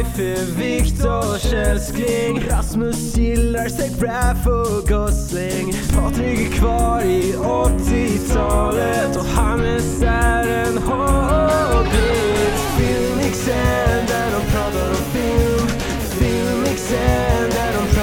Life är Viktors älskling Rasmus gillar Zac Braff och Gosling Patrik är kvar i 80-talet och Hannes är en hobbit Filmixen där de pratar om film. Filmixen där de pratar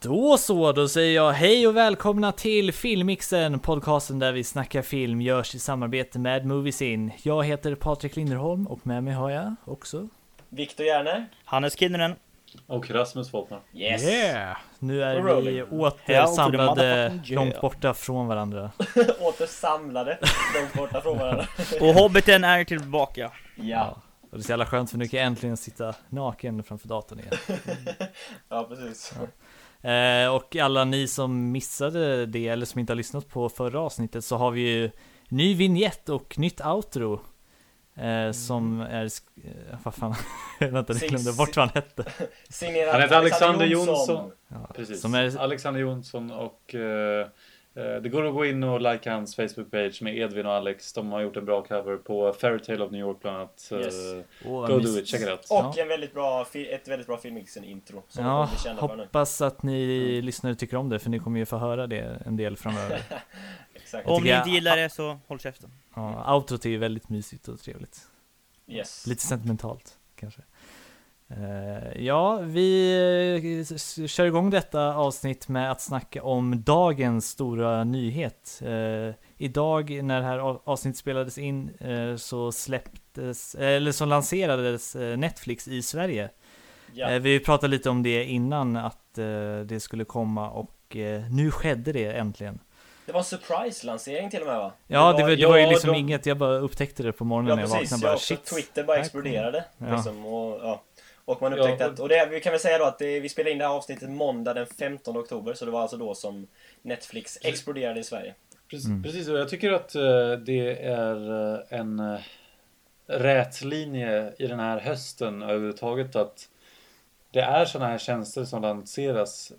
Då så, då säger jag hej och välkomna till Filmixen, podcasten där vi snackar film görs i samarbete med Moviesin. Jag heter Patrik Linderholm och med mig har jag också Viktor Järner. Hannes Kinnunen. Och Rasmus Folkman. Yes. Yeah! Nu är We're vi åter samlade långt borta från varandra. Åter samlade, långt borta från varandra. Och Hobbiten är tillbaka. Ja, Och det är så jävla skönt för nu kan jag äntligen sitta naken framför datorn igen. ja precis. Eh, och alla ni som missade det eller som inte har lyssnat på förra avsnittet så har vi ju ny vignett och nytt outro. Eh, som är, eh, vad fan, vänta jag glömde bort vad han hette. Han heter Alexander Jonsson. Ja, Precis. Som är, Alexander Jonsson och eh, det går att gå in och likea hans Facebook-page med Edvin och Alex. De har gjort en bra cover på Fairytale of New York bland annat. Eh, Yes. vad Go do it, check it out. Och en väldigt bra, ett väldigt bra Filmixen-intro. Ja, hoppas att ni lyssnare tycker om det för ni kommer ju få höra det en del framöver. Exakt. Om ni inte gillar det så håll käften. Ja, outrot är ju väldigt mysigt och trevligt. Yes. Lite sentimentalt kanske. Eh, ja, vi eh, kör igång detta avsnitt med att snacka om dagens stora nyhet. Eh, idag när det här av- avsnittet spelades in så släpptes, eller så lanserades Netflix i Sverige. Ja. Vi pratade lite om det innan att det skulle komma och nu skedde det äntligen. Det var en surprise-lansering till och med va? Ja, det var, det var ju ja, liksom de- inget, jag bara upptäckte det på morgonen Ja när jag precis, vaknade. Bara, ja, shit. Twitter bara exploderade. Liksom, och, ja. Och man upptäckte Ja, att, och det, vi kan väl säga då att det, vi spelade in det här avsnittet måndag den 15 oktober, så det var alltså då som Netflix exploderade i Sverige. Precis, Mm. precis, och jag tycker att eh, det är eh, en uh, rät linje i den här hösten överhuvudtaget att det är sådana här tjänster som lanseras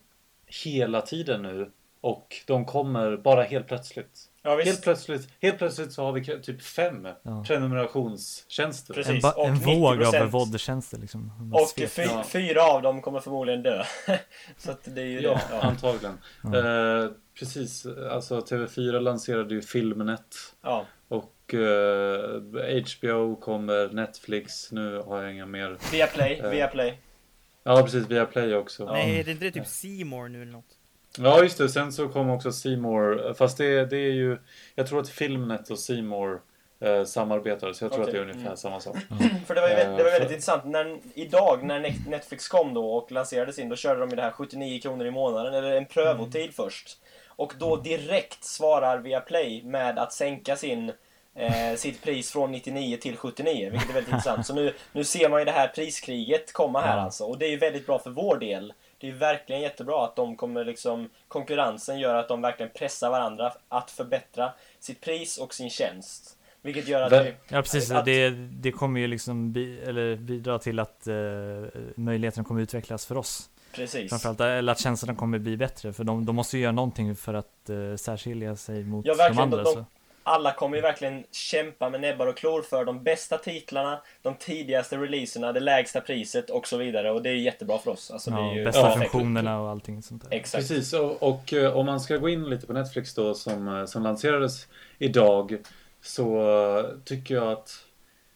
hela tiden nu och de kommer bara helt plötsligt. Ja visst. Helt plötsligt, helt plötsligt så har vi typ fem Ja. prenumerationstjänster. Precis. En, en våg av 90%. VOD-tjänster liksom. Och fy, Ja. fyra av dem kommer förmodligen dö. så att det är ju Ja. Ja. antagligen. Ja. Eh, precis, alltså TV4 lanserade ju Filmnet ja. och eh, HBO kommer, Netflix, nu har jag inga mer. Via Play, Eh. via Play. Ja, precis, via Play också. Ja, Nej, är det inte det typ Seymour nu eller något? Just det, sen så kom också Seymour, fast det, det är ju, jag tror att Filmnet och Seymour eh, samarbetar, så jag tror Okej, att det är ungefär mm. samma sak. För det var, ju, vä- det var Eh, väldigt för- intressant. När, idag när Net- Netflix kom då och lanserades in, då körde de ju det här 79 kronor i månaden, eller en prövotid Mm. först. Och då direkt svarar via Play med att sänka sin eh, sitt pris från 99 till 79, vilket är väldigt intressant. Så nu, nu ser man ju det här priskriget komma här Ja. alltså. Och det är ju väldigt bra för vår del. Det är verkligen jättebra att de kommer liksom, konkurrensen gör att de verkligen pressar varandra att förbättra sitt pris och sin tjänst. Vilket gör att vi, Ja precis, Att- det, det kommer ju liksom bi, eller bidra till att uh, möjligheten kommer utvecklas för oss. precis. Framförallt, eller att tjänsterna kommer bli bättre, för de, de måste ju göra någonting för att uh, särskilja sig mot Ja, de andra. De, så. Alla kommer ju verkligen kämpa med näbbar och klor för de bästa titlarna, de tidigaste releaserna, det lägsta priset och så vidare. Och det är jättebra för oss. Alltså, det är Ja, ju bästa Ja. funktionerna och allting sånt där. Exakt. Precis, och, och eh, om man ska gå in lite på Netflix då som, eh, som lanserades idag så eh, tycker jag att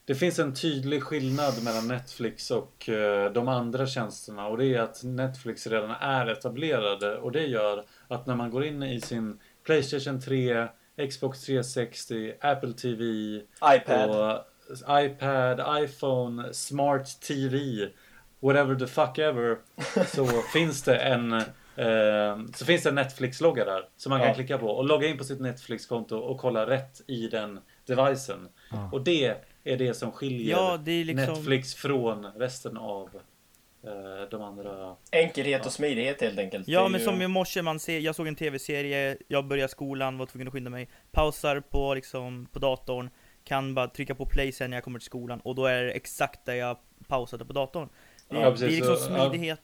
det finns en tydlig skillnad mellan Netflix och de andra tjänsterna och det är att Netflix redan är etablerade och det gör att när man går in i sin Playstation 3, Xbox 360, Apple TV iPad. och iPad, iPhone, Smart TV, whatever the fuck ever, så finns det en eh, så finns det en Netflix-logga där som man Ja. kan klicka på och logga in på sitt Netflix-konto och kolla rätt i den devicen. Ja. Och det är det som skiljer Ja, det är liksom... Netflix från resten av de andra. Enkelhet och smidighet helt enkelt. Ja men ju- som i morse, man ser, jag såg en tv-serie, jag började skolan, var tvungen att skynda mig Pausar på liksom, på datorn Kan bara trycka på play sen när jag kommer till skolan Och då är det exakt där jag pausade på datorn Det, Ja, precis. det är liksom Så, ja. smidighet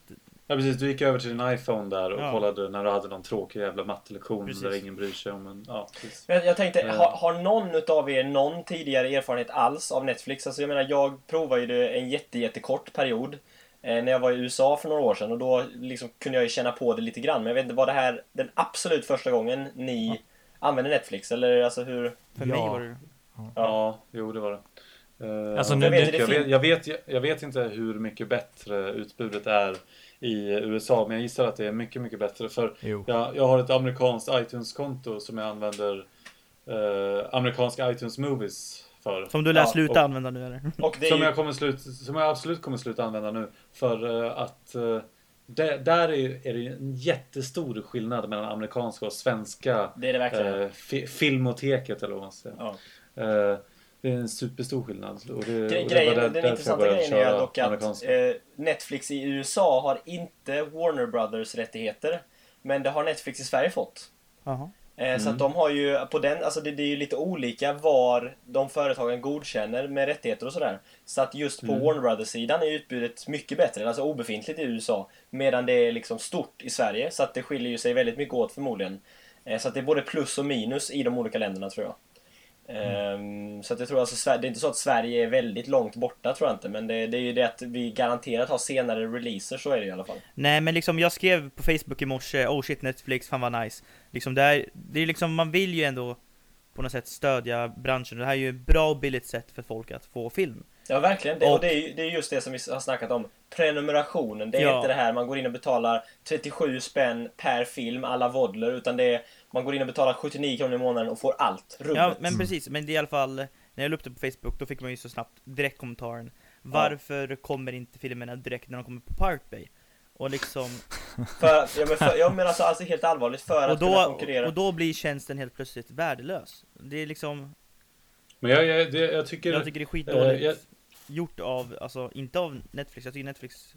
Ja precis, du gick över till din iPhone där och Ja. kollade när du hade någon tråkig jävla mattelektion Precis. där ingen bryr sig om en... Ja, precis. Men jag tänkte, Ja. har, har någon utav er någon tidigare erfarenhet alls av Netflix? Alltså jag menar, jag provade ju det en jätte, jättekort period. Eh, när jag var i USA för några år sedan och då liksom kunde jag ju känna på det lite grann. Men jag vet inte, var det här den absolut första gången ni använde Netflix? Eller alltså hur? För Ja. mig var det Ja, jo det var det. Eh, Alltså, jag, nu- vet, det jag, vet, jag, vet, jag vet inte hur mycket bättre utbudet är i USA, men jag gissar att det är mycket, mycket bättre. För jag, jag har ett amerikanskt iTunes-konto som jag använder eh, amerikanska iTunes Movies för. Som du lär Ja, sluta och- använda nu eller? Och det är Som ju, jag, kommer slut, som jag absolut kommer sluta använda nu. För eh, att eh, där, där är, är det en jättestor skillnad mellan amerikanska och svenska det är det verkligen. eh, fi, filmoteket eller vad man säger. Ja. Eh, det är en superstor skillnad. Och det, och det Gre- Grejen, där- den därför jag intressanta grejen är dock att eh, Netflix i USA har inte Warner Brothers rättigheter. Men det har Netflix i Sverige fått. Jaha. Eh, Så Mm. att de har ju på den, alltså det, det är ju lite olika var de företagen godkänner med rättigheter och sådär. Så att just på Mm. Warner Brothers-sidan är utbudet mycket bättre, alltså obefintligt i USA. Medan det är liksom stort i Sverige, så att det skiljer ju sig väldigt mycket åt förmodligen. Eh, Så att det är både plus och minus i de olika länderna tror jag. Ehm, Så att jag tror alltså, det är inte så att Sverige är väldigt långt borta tror jag inte, men det, det är ju det att vi garanterat har senare releaser, så är det i alla fall. Nej men liksom jag skrev på Facebook i morse, oh shit Netflix, fan vad nice. Liksom det, är, det är liksom, man vill ju ändå på något sätt stödja branschen. Det här är ju ett bra och billigt sätt för folk att få film. Ja, verkligen. Det, och Och- det, är, ju- det är just det som vi har snackat om. Prenumerationen. Det är Ja. inte det här man går in och betalar 37 spänn per film, alla vodler, utan det är man går in och betalar 79 kronor i månaden och får allt. Rubbet. Ja men precis, men det är i alla fall, när jag la upp det på Facebook då fick man ju så snabbt direkt kommentaren Varför kommer inte filmerna direkt när de kommer på Pirate Bay? Och liksom, För, ja, men, för, ja, men alltså, alltså helt allvarligt, för och att kunna då, konkurrera. och då blir tjänsten helt plötsligt värdelös. Det är liksom, Men jag, jag, det, jag tycker... jag tycker det är skitdåligt eh, jag- gjort av, alltså inte av Netflix, jag tycker Netflix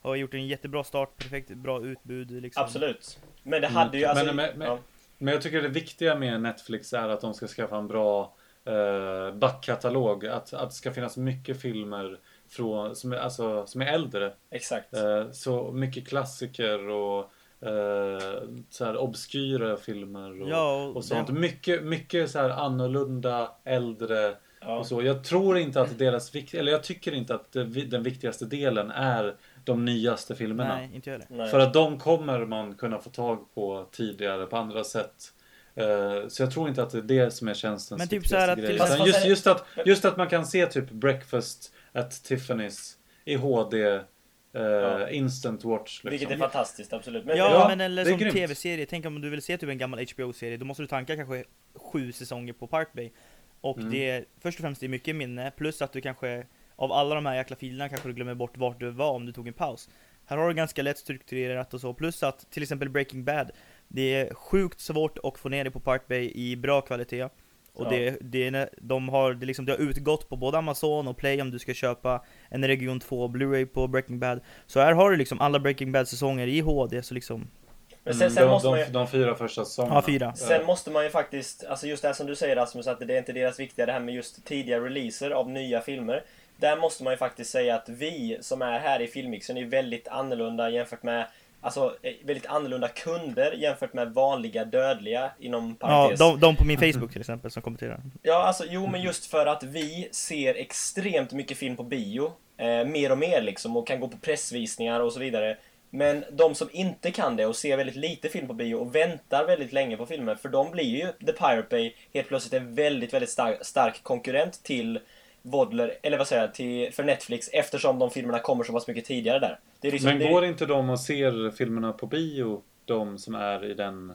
har gjort en jättebra start, perfekt bra utbud liksom. Absolut. Men det Mm. hade ju alltså... Men- men- men- ja. Men jag tycker det viktiga med Netflix är att de ska skaffa en bra eh, backkatalog. Att, att det ska finnas mycket filmer från, som, är, alltså, som är äldre. Exakt. Eh, så mycket klassiker och eh, så här obskyra filmer och, Ja, och och sånt. det- Mycket, mycket så här annorlunda, äldre Ja. och så. Jag tror inte att deras vikt, eller jag tycker inte att det, den viktigaste delen är de nyaste filmerna. Nej, inte jag. För att de kommer man kunna få tag på tidigare på andra sätt. Eh, Så jag tror inte att det är det som är tjänstens Men typ viktigaste så här att- grej. Fast just, just, att, just att man kan se typ Breakfast at Tiffany's i HD eh, Ja. Instant Watch. Vilket är Liksom. fantastiskt, absolut. Men, Ja, Ja, men eller som tv-serie, tänk om du vill se typ en gammal HBO-serie, då måste du tanka kanske sju säsonger på Pirate Bay. Och Mm. det är, först och främst det är mycket minne, plus att du kanske, av alla de här jäkla filerna kanske du glömmer bort vart du var om du tog en paus. Här har du ganska lätt strukturerat och så, plus att till exempel Breaking Bad, det är sjukt svårt att få ner det på Pirate Bay i bra kvalitet. Och Ja. det, det, de har, det, liksom, det har utgått på både Amazon och Play om du ska köpa en Region 2 Blu-ray på Breaking Bad. Så här har du liksom alla Breaking Bad-säsonger i HD, så liksom, men sen, sen Mm, de, måste man ju... de, de fyra första säsongerna. Ja, fyra. Sen måste man ju faktiskt, alltså just det här som du säger Rasmus, att det är inte deras viktiga det här med just tidiga releaser av nya filmer. Där måste man ju faktiskt säga att vi som är här i filmmixen är väldigt annorlunda jämfört med Alltså eh, väldigt annorlunda kunder jämfört med vanliga dödliga inom Ja, parentes. de, de på min Facebook till exempel som kommenterar. Ja, alltså jo, men just för att vi ser extremt mycket film på bio. Eh, mer och mer liksom, och kan gå på pressvisningar och så vidare. Men de som inte kan det och ser väldigt lite film på bio och väntar väldigt länge på filmer, för de blir ju The Pirate Bay helt plötsligt en väldigt, väldigt stark, stark konkurrent till Vodler, eller vad säger jag, till, för Netflix eftersom de filmerna kommer så pass mycket tidigare där. Det är liksom, Men det, går inte de och ser filmerna på bio, de som är i den,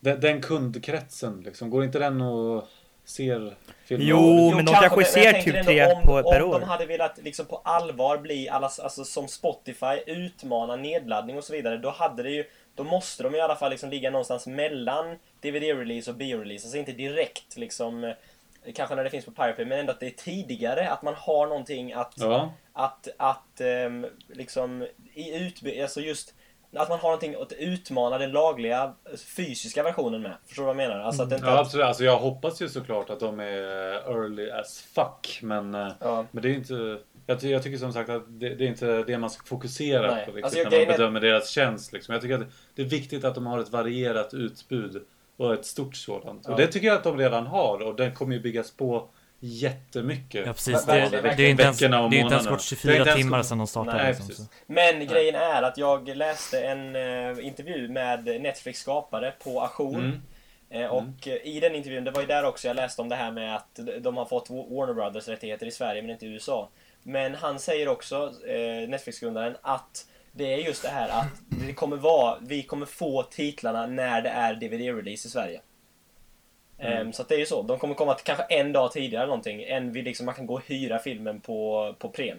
den, den kundkretsen liksom? Går inte den och ser filmerna? Jo, men de kanske men ser typ tre om, på- per om år. de hade velat liksom på allvar bli allas, alltså som Spotify utmana nedladdning och så vidare, då hade det ju då måste de i alla fall liksom ligga någonstans mellan DVD-release och bio-release. Alltså inte direkt liksom eh, Kanske när det finns på Pirate Bay, men ändå att det är tidigare. Att man har någonting att Ja. att, att ehm, liksom i utby- alltså just att man har någonting att utmana den lagliga fysiska versionen med. Förstår du vad jag menar? Alltså att det inte... Ja, absolut. Alltså, jag hoppas ju såklart att de är early as fuck. Men, eh, Ja. men det är inte... Jag, jag tycker som sagt att det, det är inte det man ska fokusera Nej. på riktigt Alltså, när man grejen är- bedömer deras tjänst. Liksom. Jag tycker att det är viktigt att de har ett varierat utbud och ett stort sådant. Ja. Och det tycker jag att de redan har och den kommer ju byggas på jättemycket. Ja precis, det, det är inte ens, det är inte ens är 24 inte ens timmar sedan de startade. Nej, liksom. Men grejen är att jag läste en eh, intervju med Netflix skapare på auktion. Mm. Eh, och eh, i den intervjun, det var ju där också jag läste om det här med att de har fått Warner Brothers rättigheter i Sverige men inte i USA. Men han säger också, eh, Netflix-grundaren, att det är just det här att det kommer vara, vi kommer få titlarna när det är DVD-release i Sverige. Ehm, så att det är ju så. De kommer komma till kanske en dag tidigare eller någonting, än vi liksom, man kan gå och hyra filmen på, på Prem.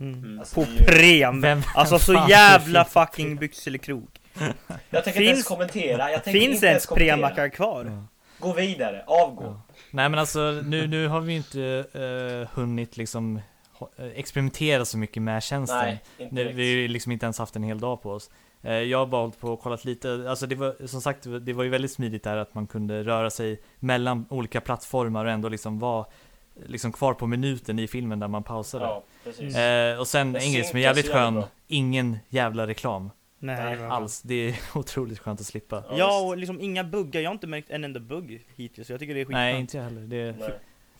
Mm. Alltså, På ju- Prem! Vem- Alltså så jävla finns fucking byxelekrok. Jag tänker inte ens Finns- kommentera. Jag tänker Finns inte ens premackar kvar? Ja. Gå vidare, avgå. Ja. Nej men alltså nu, nu har vi inte eh, hunnit liksom eh, experimentera så mycket med tjänsten. Nej, inte Nu, vi har ju liksom inte ens haft en hel dag på oss. Eh, Jag har bara hållit på och kollat lite, alltså det var som sagt det var ju väldigt smidigt där att man kunde röra sig mellan olika plattformar och ändå liksom vara liksom kvar på minuten i filmen där man pausade. Ja, precis. Eh, och sen Det en grej som är jävligt skön, bra. ingen jävla reklam Nej, bra. alls. Det är otroligt skönt att slippa. Ja, och liksom inga buggar. Jag har inte märkt en enda bugg hittills. Jag tycker det är skitskönt. Nej, inte jag heller. Det är, Nej.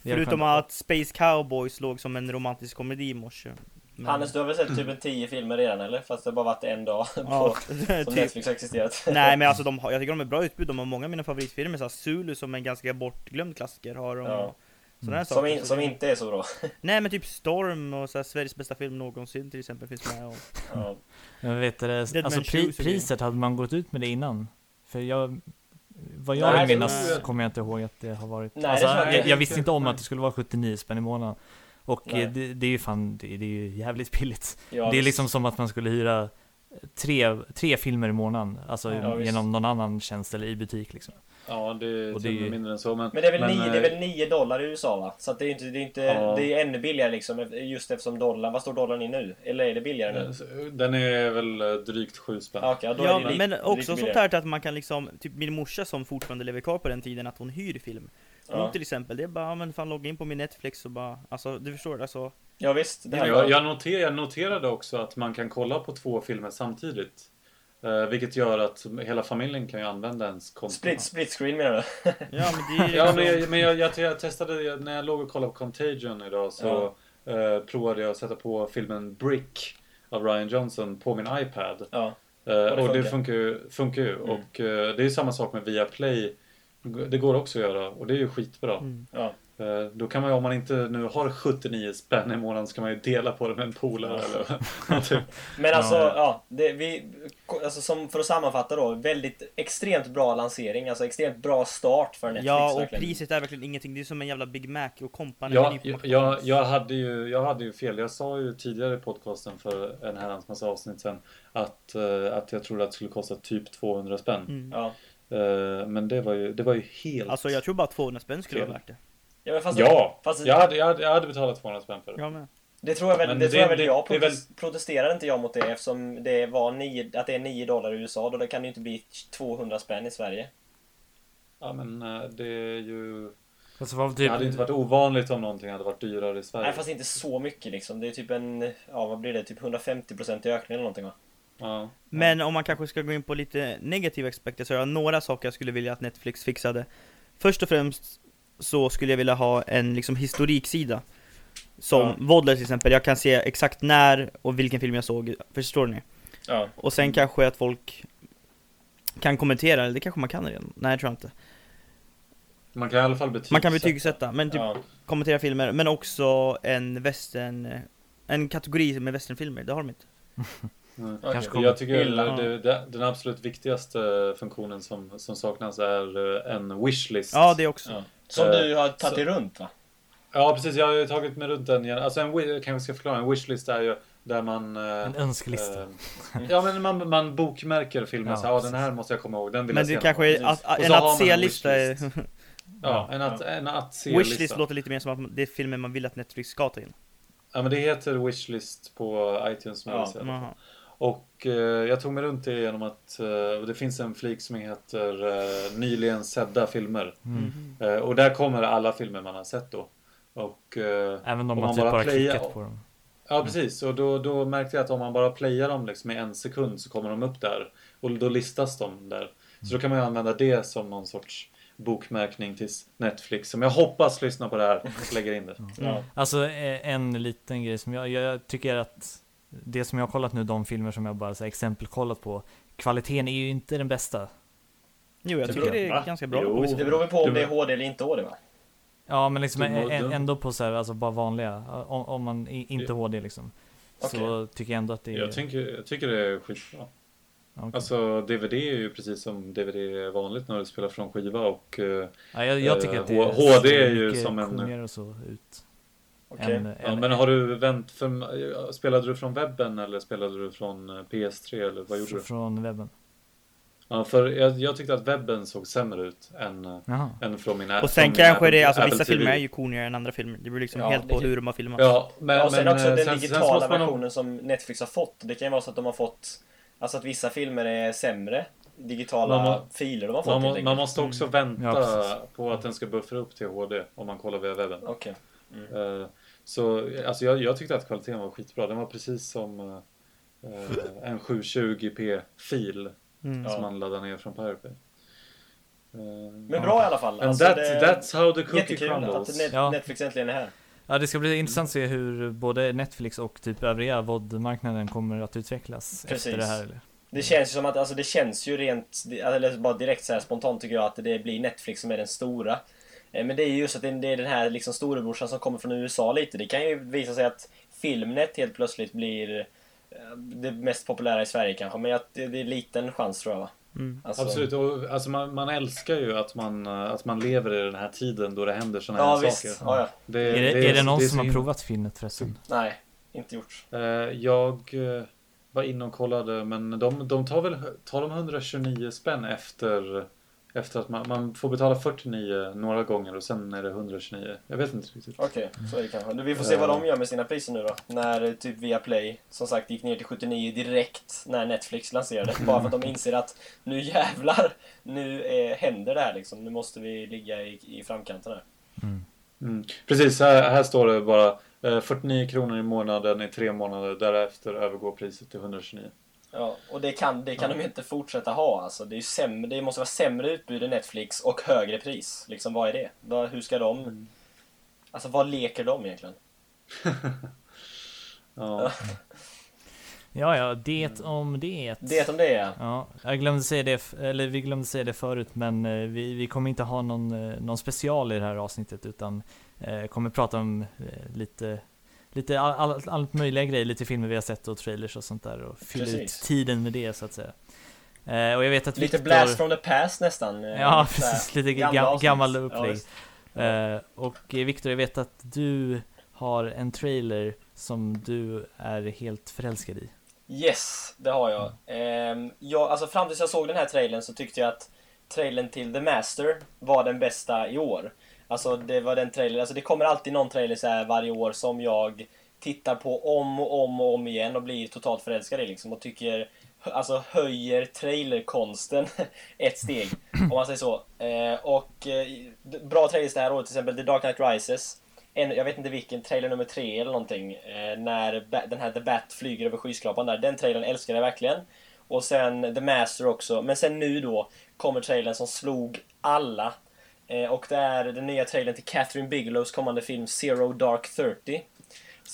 det är Förutom att Space Cowboys låg som en romantisk komedi i morse. Men- Hannes, du har väl sett typ en tio filmer redan eller? Fast det har bara varit en dag Ja, på, som typ. Netflix har existerat. Nej men alltså de har, jag tycker de är bra utbud, de har många av mina favoritfilmer, så här, Zulu som en ganska bortglömd klassiker har de. Ja. Sådana här Som, in, som inte är så bra. Nej men typ Storm och så här, Sveriges bästa film någonsin till exempel finns med. Och... Ja. Men vet du, alltså pri, priset, hade man gått ut med det innan? För jag, vad jag vill minnas kommer jag inte ihåg att det har varit. Nej, alltså, jag jag visste inte om att det skulle vara 79 spänn i månaden. Och eh, det, det är ju fan, det, det är ju jävligt billigt. Ja, det är visst. liksom som att man skulle hyra tre, tre filmer i månaden, alltså Ja, visst. genom någon annan tjänst eller i butik liksom. Ja, det är Och till det och är- mindre än så. Men, Men det är, väl nio, det är eh, väl 9 dollar i USA va? Så att det är inte, det är inte, Ja. det är ännu billigare liksom just eftersom dollarn, vad står dollarn i nu? Eller är det billigare nu? eh, Den är väl eh, drygt sju spänn. Ja, ja, men lite också sånt här att man kan liksom, typ min morsa som fortfarande lever kvar på den tiden, att hon hyr film. Ja. till exempel, det är bara, ja, men fan logga in på min Netflix och bara, alltså du förstår, alltså. ja visst, det här Jag, jag, noter, jag noterade också att man kan kolla på två filmer samtidigt. Eh, vilket gör att hela familjen kan ju använda ens konto. Split, split screen menar du? Ja men det är Ja, liksom, men, jag, men jag, jag, jag testade, när jag låg och kollade på Contagion idag så eh, provade jag att sätta på filmen Brick av Ryan Johnson på min iPad. Ja. Eh, det och det funkar. funkar ju. Funkar ju. Mm. Och eh, det är samma sak med Viaplay. Det går också att göra och det är ju skitbra. Mm. Ja. Eh, Då kan man ju, om man inte nu har 79 spänn i månaden, så kan man ju dela på det med en polare eller någonting. Men alltså, Ja. ja, det, vi, alltså som, för att sammanfatta då, väldigt extremt bra lansering, alltså extremt bra start för Netflix Ja och verkligen. priset är verkligen ingenting, det är som en jävla Big Mac och kompani Ja, jag, jag, jag, hade ju, jag hade ju fel. Jag sa ju tidigare i podcasten för en herrans massa avsnitt sen att, eh, att jag trodde att det skulle kosta typ 200 spänn. Mm. Ja. Eh, men det var ju, det var ju helt... Alltså jag tror bara 200 spänn skulle vara Fel. värt det. Ja, fast, ja! fast jag, hade, jag, hade, jag hade betalat 200 spänn för det. Jag med. det tror jag väl, Men det, det- tror jag väl det- jag det är väl- protes- protesterade inte jag mot det eftersom det var 9, att det är 9 dollar i USA, då det kan det ju inte bli 200 spänn i Sverige. Ja men eh, det är ju... Alltså, vad Det typ, hade inte varit ovanligt om någonting hade varit dyrare i Sverige. Nej fast inte så mycket liksom, det är typ en, ja vad blir det, typ 150% ökning eller någonting va? Ja. Men om man kanske ska gå in på lite negativa aspekter så har jag några saker jag skulle vilja att Netflix fixade. Först och främst så skulle jag vilja ha en liksom historiksida. Som Ja. Vodler till exempel, jag kan se exakt när och vilken film jag såg, förstår ni? Ja. Och sen kanske att folk kan kommentera, eller det kanske man kan redan? Nej jag tror inte. Man kan i alla fall betygsätta. Man kan betygsätta, men typ Ja. kommentera filmer, men också en western, en kategori med westernfilmer, det har de inte. Mm. Kommer. Jag tycker Illa. det, det, den absolut viktigaste funktionen som, som saknas är eh, en wishlist. Ja det också. Ja. Som Eh, du har tagit dig runt va? Ja, precis. Jag har ju tagit mig runt den igen. Alltså en, kanske ska förklara. En wishlist är ju där man... eh, en önskelista. eh, ja, men man, man bokmärker filmer. Ja, Ja, så, ja, den här måste jag komma ihåg. Den vill Men jag se det kanske är att, en att se-lista. Ja, en att, en att se Wishlist låter lite mer som att det är filmer man vill att Netflix ska ta in. Ja, men det heter wishlist på iTunes. Ja, Och eh, jag tog mig runt det genom att eh, det finns en flik som heter eh, nyligen sedda filmer. Mm. Eh, och där kommer alla filmer man har sett då. Och Även om man man typ bara bara playar- klickat på dem. Ja precis, och då, då märkte jag att om man bara playar dem liksom i en sekund så kommer de upp där. Och då listas de där. Så då kan man ju använda det som någon sorts bokmärkning till Netflix. Som jag hoppas lyssnar på det här och lägger in det. Ja. Alltså en liten grej som jag, jag tycker att det som jag har kollat nu, de filmer som jag bara så här, exempel kollat på, kvaliteten är ju inte den bästa. Jo, jag tycker det är va? ganska bra Jo. Det beror väl på om det är HD eller inte HD va? Ja, men liksom ändå på så här, alltså bara vanliga, om, om man inte HD liksom. Så tycker jag ändå att det är... Jag tycker, jag tycker det är skitbra. okej. Alltså DVD är ju precis som DVD är vanligt när du spelar från skiva och eh, ja, jag, jag tycker att det HD är ju som en- och så ut. Okej. än- Ja, än- men har du vänt för, Spelade du från webben eller spelade du från eh, PS3 eller vad gjorde du? Från webben. Ja, för jag, jag tyckte att webben såg sämre ut än, eh, Jaha. än från mina Och sen kanske det, alltså Apple vissa TV. filmer är ju coolare än andra filmer. Det beror liksom Ja, helt på hur de har filmat. Ja, men, Ja, och sen men, också eh, den sen- sen digitala måste man nog- versionen som Netflix har fått. Det kan ju vara så att de har fått Alltså att vissa filmer är sämre digitala Man filer de har fått Man, man måste också vänta Ja, på att den ska buffra upp till HD om man kollar via webben. Okej. Eh, Så alltså jag, jag tyckte att kvaliteten var skitbra. Den var precis som eh, en 720p-fil Mm. Ja. som man laddar ner från Pirate Bay. Eh, Men bra i alla fall. And Alltså, that, det- that's how the cookie Jättekul crumbles. att Net- Ja. Netflix äntligen är här. Ja, det ska bli intressant att se hur både Netflix och typ övriga VOD-marknaden kommer att utvecklas Precis. efter det här. Eller? Det känns ju som att, alltså det känns ju rent, eller bara direkt så här spontant tycker jag att det blir Netflix som är den stora. Eh, Men det är ju just att det det är den här liksom storebrorsan som kommer från USA lite. Det kan ju visa sig att Filmnet helt plötsligt blir eh, det mest populära i Sverige kanske, men det, det är liten chans tror jag va? Mm. Alltså, Absolut, och alltså man, man älskar ju att man, eh, att man lever i den här tiden då det händer sådana Ja här visst, saker. ja, ja. Det, Är det, är det någon är som har himla- provat Filmnet förresten? Nej, inte gjort. Jag var inne och kollade men de, de tar väl tar de 129 spänn efter, efter att man, man får betala 49 några gånger och sen är det 129. Jag vet inte riktigt. Okej, så är det kanske. Vi får se vad Eh. de gör med sina priser nu då. När eh, typ Viaplay, som sagt, gick ner till 79 direkt när Netflix lanserade. Bara för att de inser att nu jävlar, nu eh, händer det här liksom. Nu måste vi ligga i, i framkanten här. Mm. Precis, här, här står det bara eh, 49 kronor i månaden i tre månader. Därefter övergår priset till 129. Ja, och det kan, det kan de inte fortsätta ha alltså. Det, är sämre, det måste vara sämre utbud än Netflix och högre pris. Liksom, vad är det? Vad, hur ska de... Alltså, vad leker de egentligen? Ja. Ja, ja, det om det. Det om det, ja. Ja, jag glömde säga det, eller vi glömde säga det förut, men eh, vi, vi kommer inte ha någon, eh, någon special i det här avsnittet, utan eh, kommer prata om eh, lite, lite all, all, allt möjliga grejer, lite filmer vi har sett och trailers och sånt där och fylla ut tiden med det så att säga. Eh, och jag vet att Lite Viktor- blast from the past nästan. eh, Ja, precis, lite gamla gammal Ja, upplägg. visst. Eh, och eh, Viktor, jag vet att du har en trailer som du är helt förälskad i. Yes, det har jag. Ehm, jag. Alltså fram tills jag såg den här trailern så tyckte jag att trailern till The Master var den bästa i år. Alltså det var den trailer, alltså det kommer alltid någon trailer så här varje år som jag tittar på om och om och om igen och blir totalt förälskad i liksom och tycker Alltså höjer trailerkonsten ett steg, om man säger så. Eh, och eh, bra trailers det här året, till exempel The Dark Knight Rises. En, jag vet inte vilken, trailer nummer tre eller någonting. Eh, när ba- den här The Bat flyger över skyskrapan där. Den trailern älskar jag verkligen. Och sen The Master också. Men sen nu då kommer trailern som slog alla. Eh, och det är den nya trailern till Catherine Bigelows kommande film Zero Dark Thirty.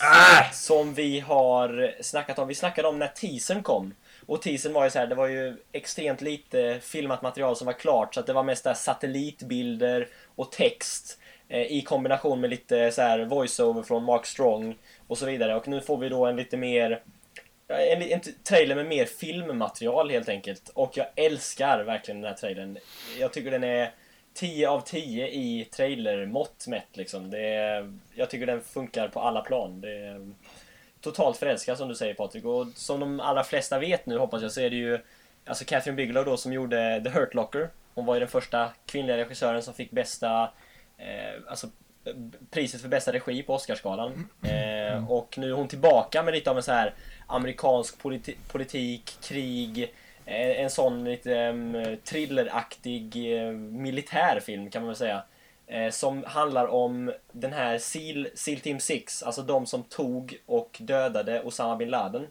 Ah! Som vi har snackat om. Vi snackade om när teasern kom. Och teasern var ju så här, det var ju extremt lite filmat material som var klart. Så det var mest där satellitbilder och text. Eh, I kombination med lite så här voiceover från Mark Strong och så vidare. Och nu får vi då en lite mer en, en trailer med mer filmmaterial helt enkelt. Och jag älskar verkligen den här trailern. Jag tycker den är 10 av 10 i trailermått mätt liksom. Det är, jag tycker den funkar på alla plan. Det är totalt förälskad som du säger Patrik. Och som de allra flesta vet nu hoppas jag så är det ju alltså Catherine Bigelow då som gjorde The Hurt Locker. Hon var ju den första kvinnliga regissören som fick bästa eh, alltså priset för bästa regi på Oscarsgalan. Eh, och nu är hon tillbaka med lite av en så här amerikansk politi politik, krig, en sån lite um, thrilleraktig eh, militärfilm kan man väl säga. Eh, som handlar om den här SEAL, SEAL Team 6, alltså de som tog och dödade Osama bin Laden.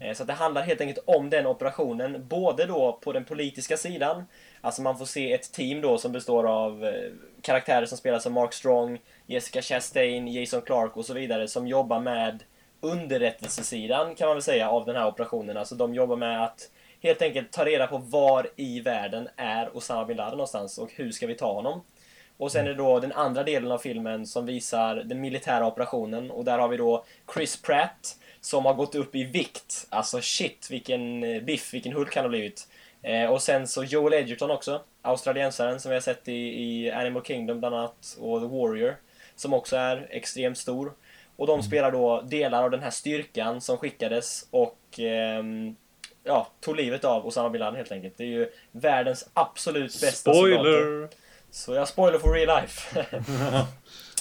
Eh, Så att det handlar helt enkelt om den operationen, både då på den politiska sidan, alltså man får se ett team då som består av eh, karaktärer som spelas av Mark Strong, Jessica Chastain, Jason Clark och så vidare som jobbar med underrättelsesidan kan man väl säga av den här operationen. Alltså de jobbar med att helt enkelt ta reda på var i världen är Osama bin Laden någonstans och hur ska vi ta honom? Och sen är det då den andra delen av filmen som visar den militära operationen och där har vi då Chris Pratt som har gått upp i vikt. Alltså shit vilken eh, biff, vilken Hulk han har blivit. Eh, och sen så Joel Edgerton också, australiensaren som vi har sett i, i Animal Kingdom bland annat och The Warrior. Som också är extremt stor. Och de spelar då delar av den här styrkan som skickades och ehm, ja, tog livet av Osama bin Laden helt enkelt. Det är ju världens absolut bästa soldater. Spoiler! Så jag spoiler for real life.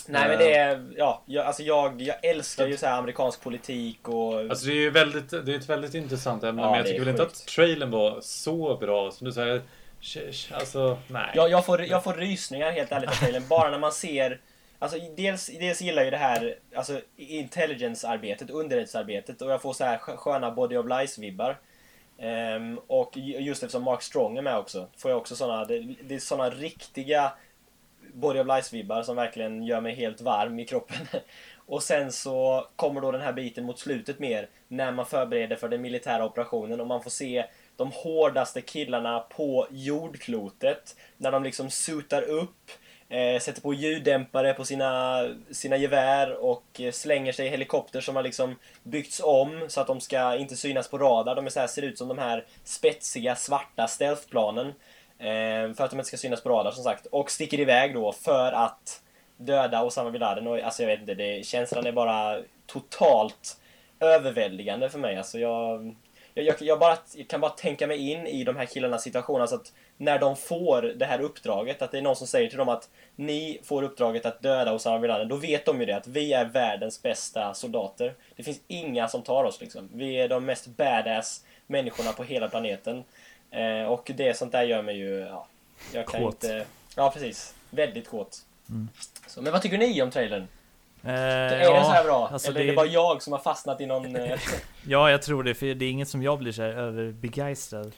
Nej men det är, ja, jag, alltså jag, jag älskar ju så här amerikansk politik och... Alltså det är ju väldigt, det är ett väldigt intressant ämne, Ja, men jag tycker väl inte att trailern var så bra som du säger. Alltså, nej. jag, jag, får, jag får rysningar helt ärligt av trailern, bara när man ser Alltså dels, dels gillar jag ju det här alltså, intelligence-arbetet, underrättelsearbetet och jag får så här skö- sköna body of lies-vibbar. Um, och just eftersom Mark Strong är med också, får jag också såna, det, det är såna riktiga body of lies-vibbar som verkligen gör mig helt varm i kroppen. Och sen så kommer då den här biten mot slutet mer, när man förbereder för den militära operationen och man får se de hårdaste killarna på jordklotet, när de liksom sutar upp, eh, sätter på ljuddämpare på sina, sina gevär och eh, slänger sig i helikopter som har liksom byggts om så att de ska inte synas på radar. De är så här, ser ut som de här spetsiga svarta stealthplanen. Eh, för att de inte ska synas på radar som sagt. Och sticker iväg då för att döda Osama bin Laden. Och, alltså jag vet inte, det, känslan är bara totalt överväldigande för mig. Alltså jag, jag, jag, jag, bara, jag kan bara tänka mig in i de här killarnas situation. Alltså att när de får det här uppdraget, att det är någon som säger till dem att ni får uppdraget att döda Osama bin Laden. Då vet de ju det, att vi är världens bästa soldater. Det finns inga som tar oss liksom. Vi är de mest badass människorna på hela planeten. Eh, och det sånt där gör mig ju, ja, jag kan Kåt. inte... Ja, precis. Väldigt kåt. Så, men vad tycker ni om trailern? Eh, är den så här bra? alltså Eller det- är det bara jag som har fastnat i någon... eh, Ja, jag tror det, för det är inget som jag blir så här överbegeistrad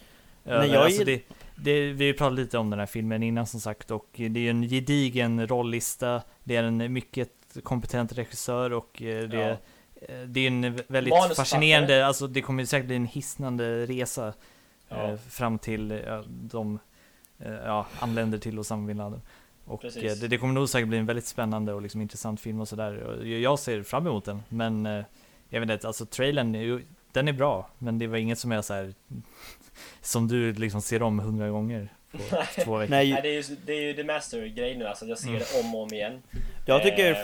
över. Nej, jag alltså gill- det, det, vi pratade lite om den här filmen innan som sagt och det är en gedigen rolllista, det är en mycket kompetent regissör och eh, det, Ja. eh, det är en väldigt fascinerande, alltså det kommer säkert bli en hisnande resa Ja. fram till de ja, anländer till Osama bin Laden. Och Precis. eh, det, det kommer nog säkert bli en väldigt spännande och liksom intressant film och sådär. Jag ser fram emot den, men eh, jag vet inte, alltså trailern, den är bra, men det var inget som jag så här som du liksom ser om hundra gånger på två veckor. Nej, Nej, det är ju, det är ju the master-grej nu, alltså jag ser Mm. det om och om igen. jag tycker, Eh,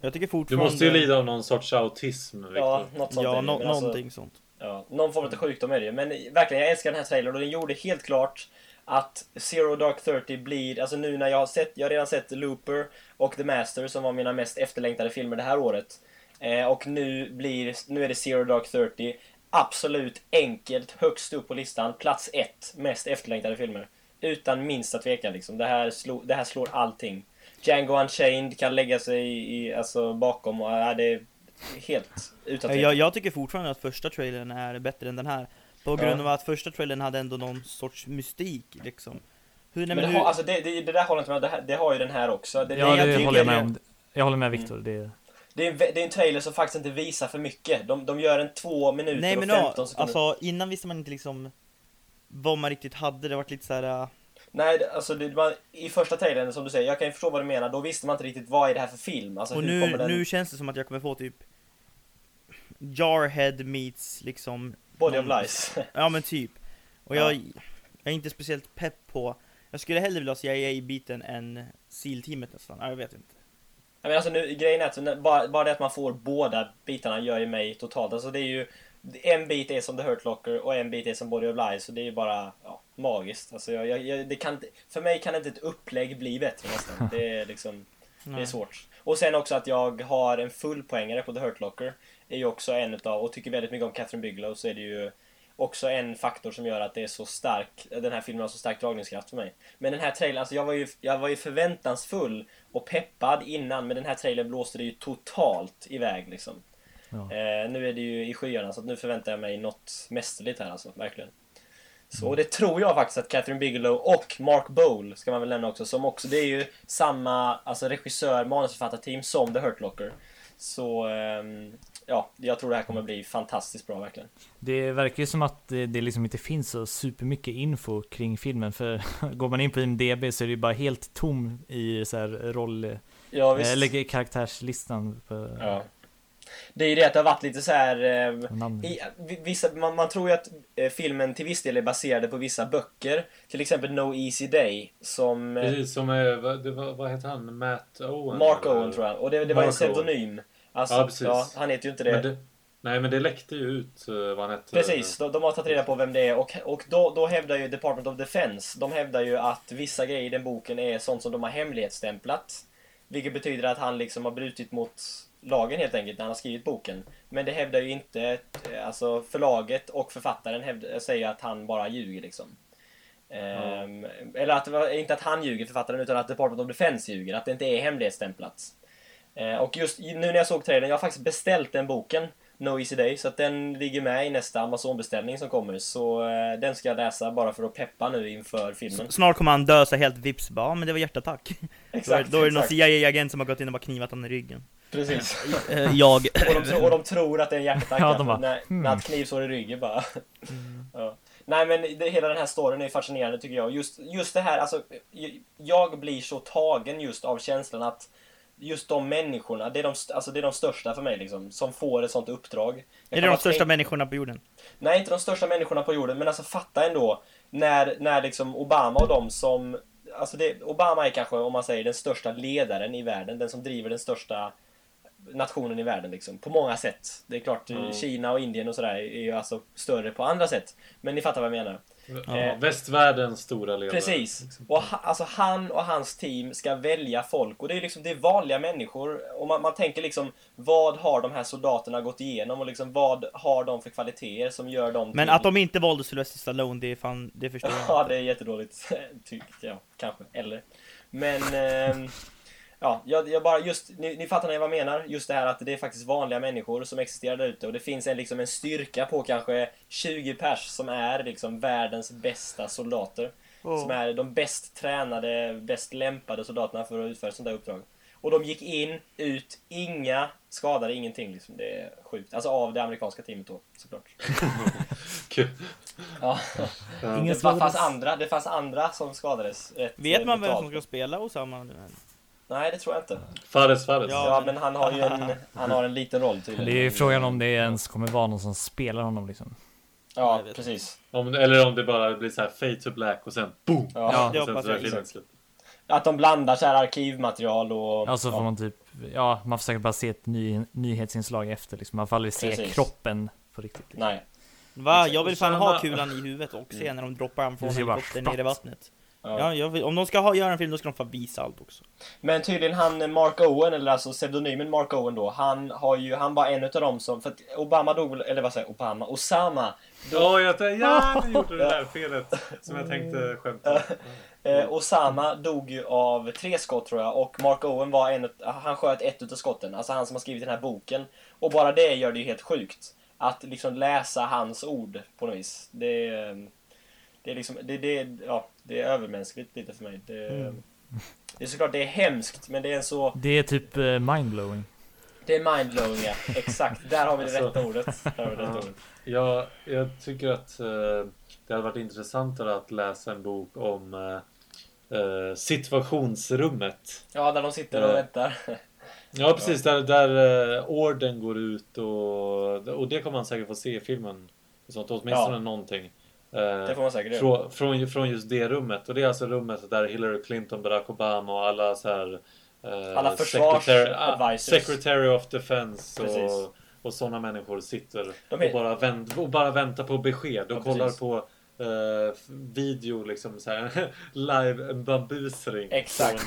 jag tycker Du fortfarande... måste ju lida av någon sorts autism, Victor. Ja, något sånt Ja, no, alltså- någonting sånt. Ja, någon form av sjukdom är det ju. Men verkligen, jag älskar den här trailern och den gjorde helt klart att Zero Dark 30 blir, alltså nu när jag har sett, jag har redan sett Looper och The Master som var mina mest efterlängtade filmer det här året. Eh, och nu blir, nu är det Zero Dark 30. Absolut enkelt, högst upp på listan, plats ett mest efterlängtade filmer. Utan minsta tvekan liksom. Det här, slå, det här slår allting. Django Unchained kan lägga sig i, alltså, bakom och ja, det är helt utan tvekan. Jag, jag tycker fortfarande att första trailern är bättre än den här. På Ja. grund av att första trailern hade ändå någon sorts mystik liksom. Hur, nej, Men men det, hur, har, alltså det, det, det där håller jag inte med det, här- det har ju den här också. Det, Ja, det, det jag håller jag med om. Jag håller med Viktor. Det, Det är, en, det är en trailer som faktiskt inte visar för mycket. De, de gör en två minuter nej men och ja, 15 sekunder. alltså innan visste man inte liksom vad man riktigt hade, det var lite såhär... äh, Nej, alltså det, man, i första trailern som du säger, jag kan ju förstå vad du menar. Då visste man inte riktigt vad är det här för film. Alltså och hur nu, den... nu känns det som att jag kommer få typ Jarhead meets liksom Body of Lies. Ja men typ. Och Ja. jag, jag är inte speciellt pepp på Jag skulle hellre vilja ha CIA-biten än SEAL-teamet nästan, ja, jag vet inte. Ja, men alltså nu, grejen är att bara, bara det att man får båda bitarna gör ju mig totalt. Alltså det är ju... En bit är som The Hurt Locker och en bit är som Body of Lies. Så det är ju bara ja, magiskt. Alltså jag, jag, jag, det kan, för mig kan inte ett upplägg bli bättre nästan. Det är liksom... Det är svårt. Och sen också att jag har en fullpoängare på The Hurt Locker. Är ju också en utav, och tycker väldigt mycket om Catherine Bigelow, så är det ju också en faktor som gör att det är så stark, den här filmen har så stark dragningskraft för mig. Men den här trailern, alltså jag var ju, jag var ju förväntansfull och peppad innan, men den här trailern blåste det ju totalt iväg liksom. Ja. Eh, nu är det ju i skyarna, så nu förväntar jag mig något mästerligt här alltså, verkligen. Så och det tror jag faktiskt att Catherine Bigelow och Mark Bowl ska man väl nämna också, som också, det är ju samma alltså regissör, manusförfattarteam som The Hurt Locker. Så ehm, ja, jag tror det här kommer bli fantastiskt bra verkligen. Det verkar ju som att det, liksom inte finns så supermycket info kring filmen för går man in på IMDB så är det ju bara helt tom i så här roll Ja, visst. eller karaktärslistan på Ja. Det är ju det att det har varit lite så här eh. I, vissa, man, man tror ju att eh, filmen till viss del är baserad på vissa böcker. Till exempel No Easy Day, som... eh, Precis, som är, vad, vad heter han? Matt Owen? Mark eller? Owen tror jag. Och det, det var en Mark Owen. Alltså, Ja, precis. han heter ju inte det. Men det, nej, men det läckte ju ut eh, vad han hette. Precis, de, de har tagit reda på vem det är och, och då, då hävdar ju Department of Defense, de hävdar ju att vissa grejer i den boken är sånt som de har hemlighetsstämplat. Vilket betyder att han liksom har brutit mot lagen helt enkelt när han har skrivit boken. Men det hävdar ju inte, eh, alltså förlaget och författaren hävdar, säger att han bara ljuger liksom. Ehm, Eller att inte att han ljuger, författaren, utan att Department of Defense ljuger, att det inte är hemlighetsstämplat. Eh, och just nu när jag såg trailern, jag har faktiskt beställt den boken, No Easy Day, så att den ligger med i nästa Amazon-beställning som kommer. Så eh, den ska jag läsa bara för att peppa nu inför filmen. Snart kommer han dö så helt vips bara, "Ja, men det var hjärtattack. Exakt, då är det någon. CIA-agent som har gått in och bara knivat honom i ryggen. Precis. Eh, jag. Och de, och de tror att det är en hjärtattack. Ja, bara, när, när ett knivsår i ryggen bara. ja. Nej men det, hela den här storyn är fascinerande tycker jag. Just, just det här, alltså. Jag blir så tagen just av känslan att just de människorna, det är de, alltså, det är de största för mig liksom. Som får ett sånt uppdrag. Jag Är det de största tänka- människorna på jorden? Nej, inte de största människorna på jorden, men alltså fatta ändå när, när liksom Obama och de som... Alltså det, Obama är kanske, om man säger, den största ledaren i världen, den som driver den största nationen i världen liksom, på många sätt. Det är klart, Mm. Kina och Indien och sådär är ju alltså större på andra sätt. Men ni fattar vad jag menar. Ja, Eh, västvärldens stora ledare. Precis. liksom. Och ha, alltså han och hans team ska välja folk. Och det är liksom, det är vanliga människor. Och man, man tänker liksom, vad har de här soldaterna gått igenom? Och liksom, vad har de för kvaliteter som gör dem Men till... att de inte valde Sylvester Stallone, det är fan, det förstår jag. Ja, det är jättedåligt. Tyckte jag, kanske. Eller. Men... ehm, ja, jag, jag bara just... Ni, ni fattar vad jag menar? Just det här att det är faktiskt vanliga människor som existerar där ute. Och det finns en, liksom, en styrka på kanske 20 pers som är liksom världens bästa soldater. Oh. Som är de bäst tränade, bäst lämpade soldaterna för att utföra sånt där uppdrag. Och de gick in, ut, inga skadade, ingenting liksom. Det är sjukt. Alltså av det amerikanska teamet då, såklart. Kul. Ja. Ja. Det fanns andra, det fanns andra som skadades. Rätt Vet man vem som ska spela Osama? Nej, det tror jag inte. Fares Fares. Ja. Ja, men han har ju en, han har en liten roll tydligen. Det är ju frågan om det ens kommer vara någon som spelar honom liksom. Ja, precis. Om, eller om det bara blir så här fade to black och sen boom! Ja. Ja. Sen så är jag. filmen exakt. slut. Att de blandar så här arkivmaterial och... Ja, så får man typ, ja, man får säkert bara se ett ny, nyhetsinslag efter liksom. Man får aldrig se Precis. kroppen på riktigt. Liksom. Nej. Va? Jag vill fan ha kulan i huvudet och se när de droppar den från helikoptern ner i vattnet. Ja. Ja, vill, om de ska ha, göra en film då ska de fan visa allt också. Men tydligen han Mark Owen, eller alltså pseudonymen Mark Owen då, han har ju, han var en utav dem som, för att Obama dog eller vad säger Obama, Osama Ja, jag tänkte, ja, ni gjorde det där felet som jag tänkte skämta. Eh, Osama dog ju av tre skott tror jag och Mark Owen var en han sköt ett utav skotten, alltså han som har skrivit den här boken. Och bara det gör det ju helt sjukt. Att liksom läsa hans ord på något vis. Det är, det är liksom, det, det, ja, det är övermänskligt lite för mig. Det, det är såklart, det är hemskt men det är en så, Det är typ eh, mindblowing. det är mindblowing ja. Exakt, där har vi det Alltså. rätta ordet. Där har vi det rätta Ja. ordet. Jag, jag tycker att eh, det hade varit intressantare att läsa en bok om eh, eh, situationsrummet. Ja, där de sitter och Ja. väntar. Ja, precis. Där, där eh, orden går ut och, och det kommer man säkert få se i filmen. Sånt, åtminstone Ja. någonting. Det Eh, får man säkert göra. från, från, just det rummet. Och det är alltså rummet där Hillary Clinton, Barack Obama och alla så här... eh, Alla försvars- secretary, ah, secretary of Defense Precis. och, och sådana människor sitter är- och, bara vänt, och bara väntar på besked och Ja, kollar precis. på eh, video liksom så här live en bambusring. Exakt.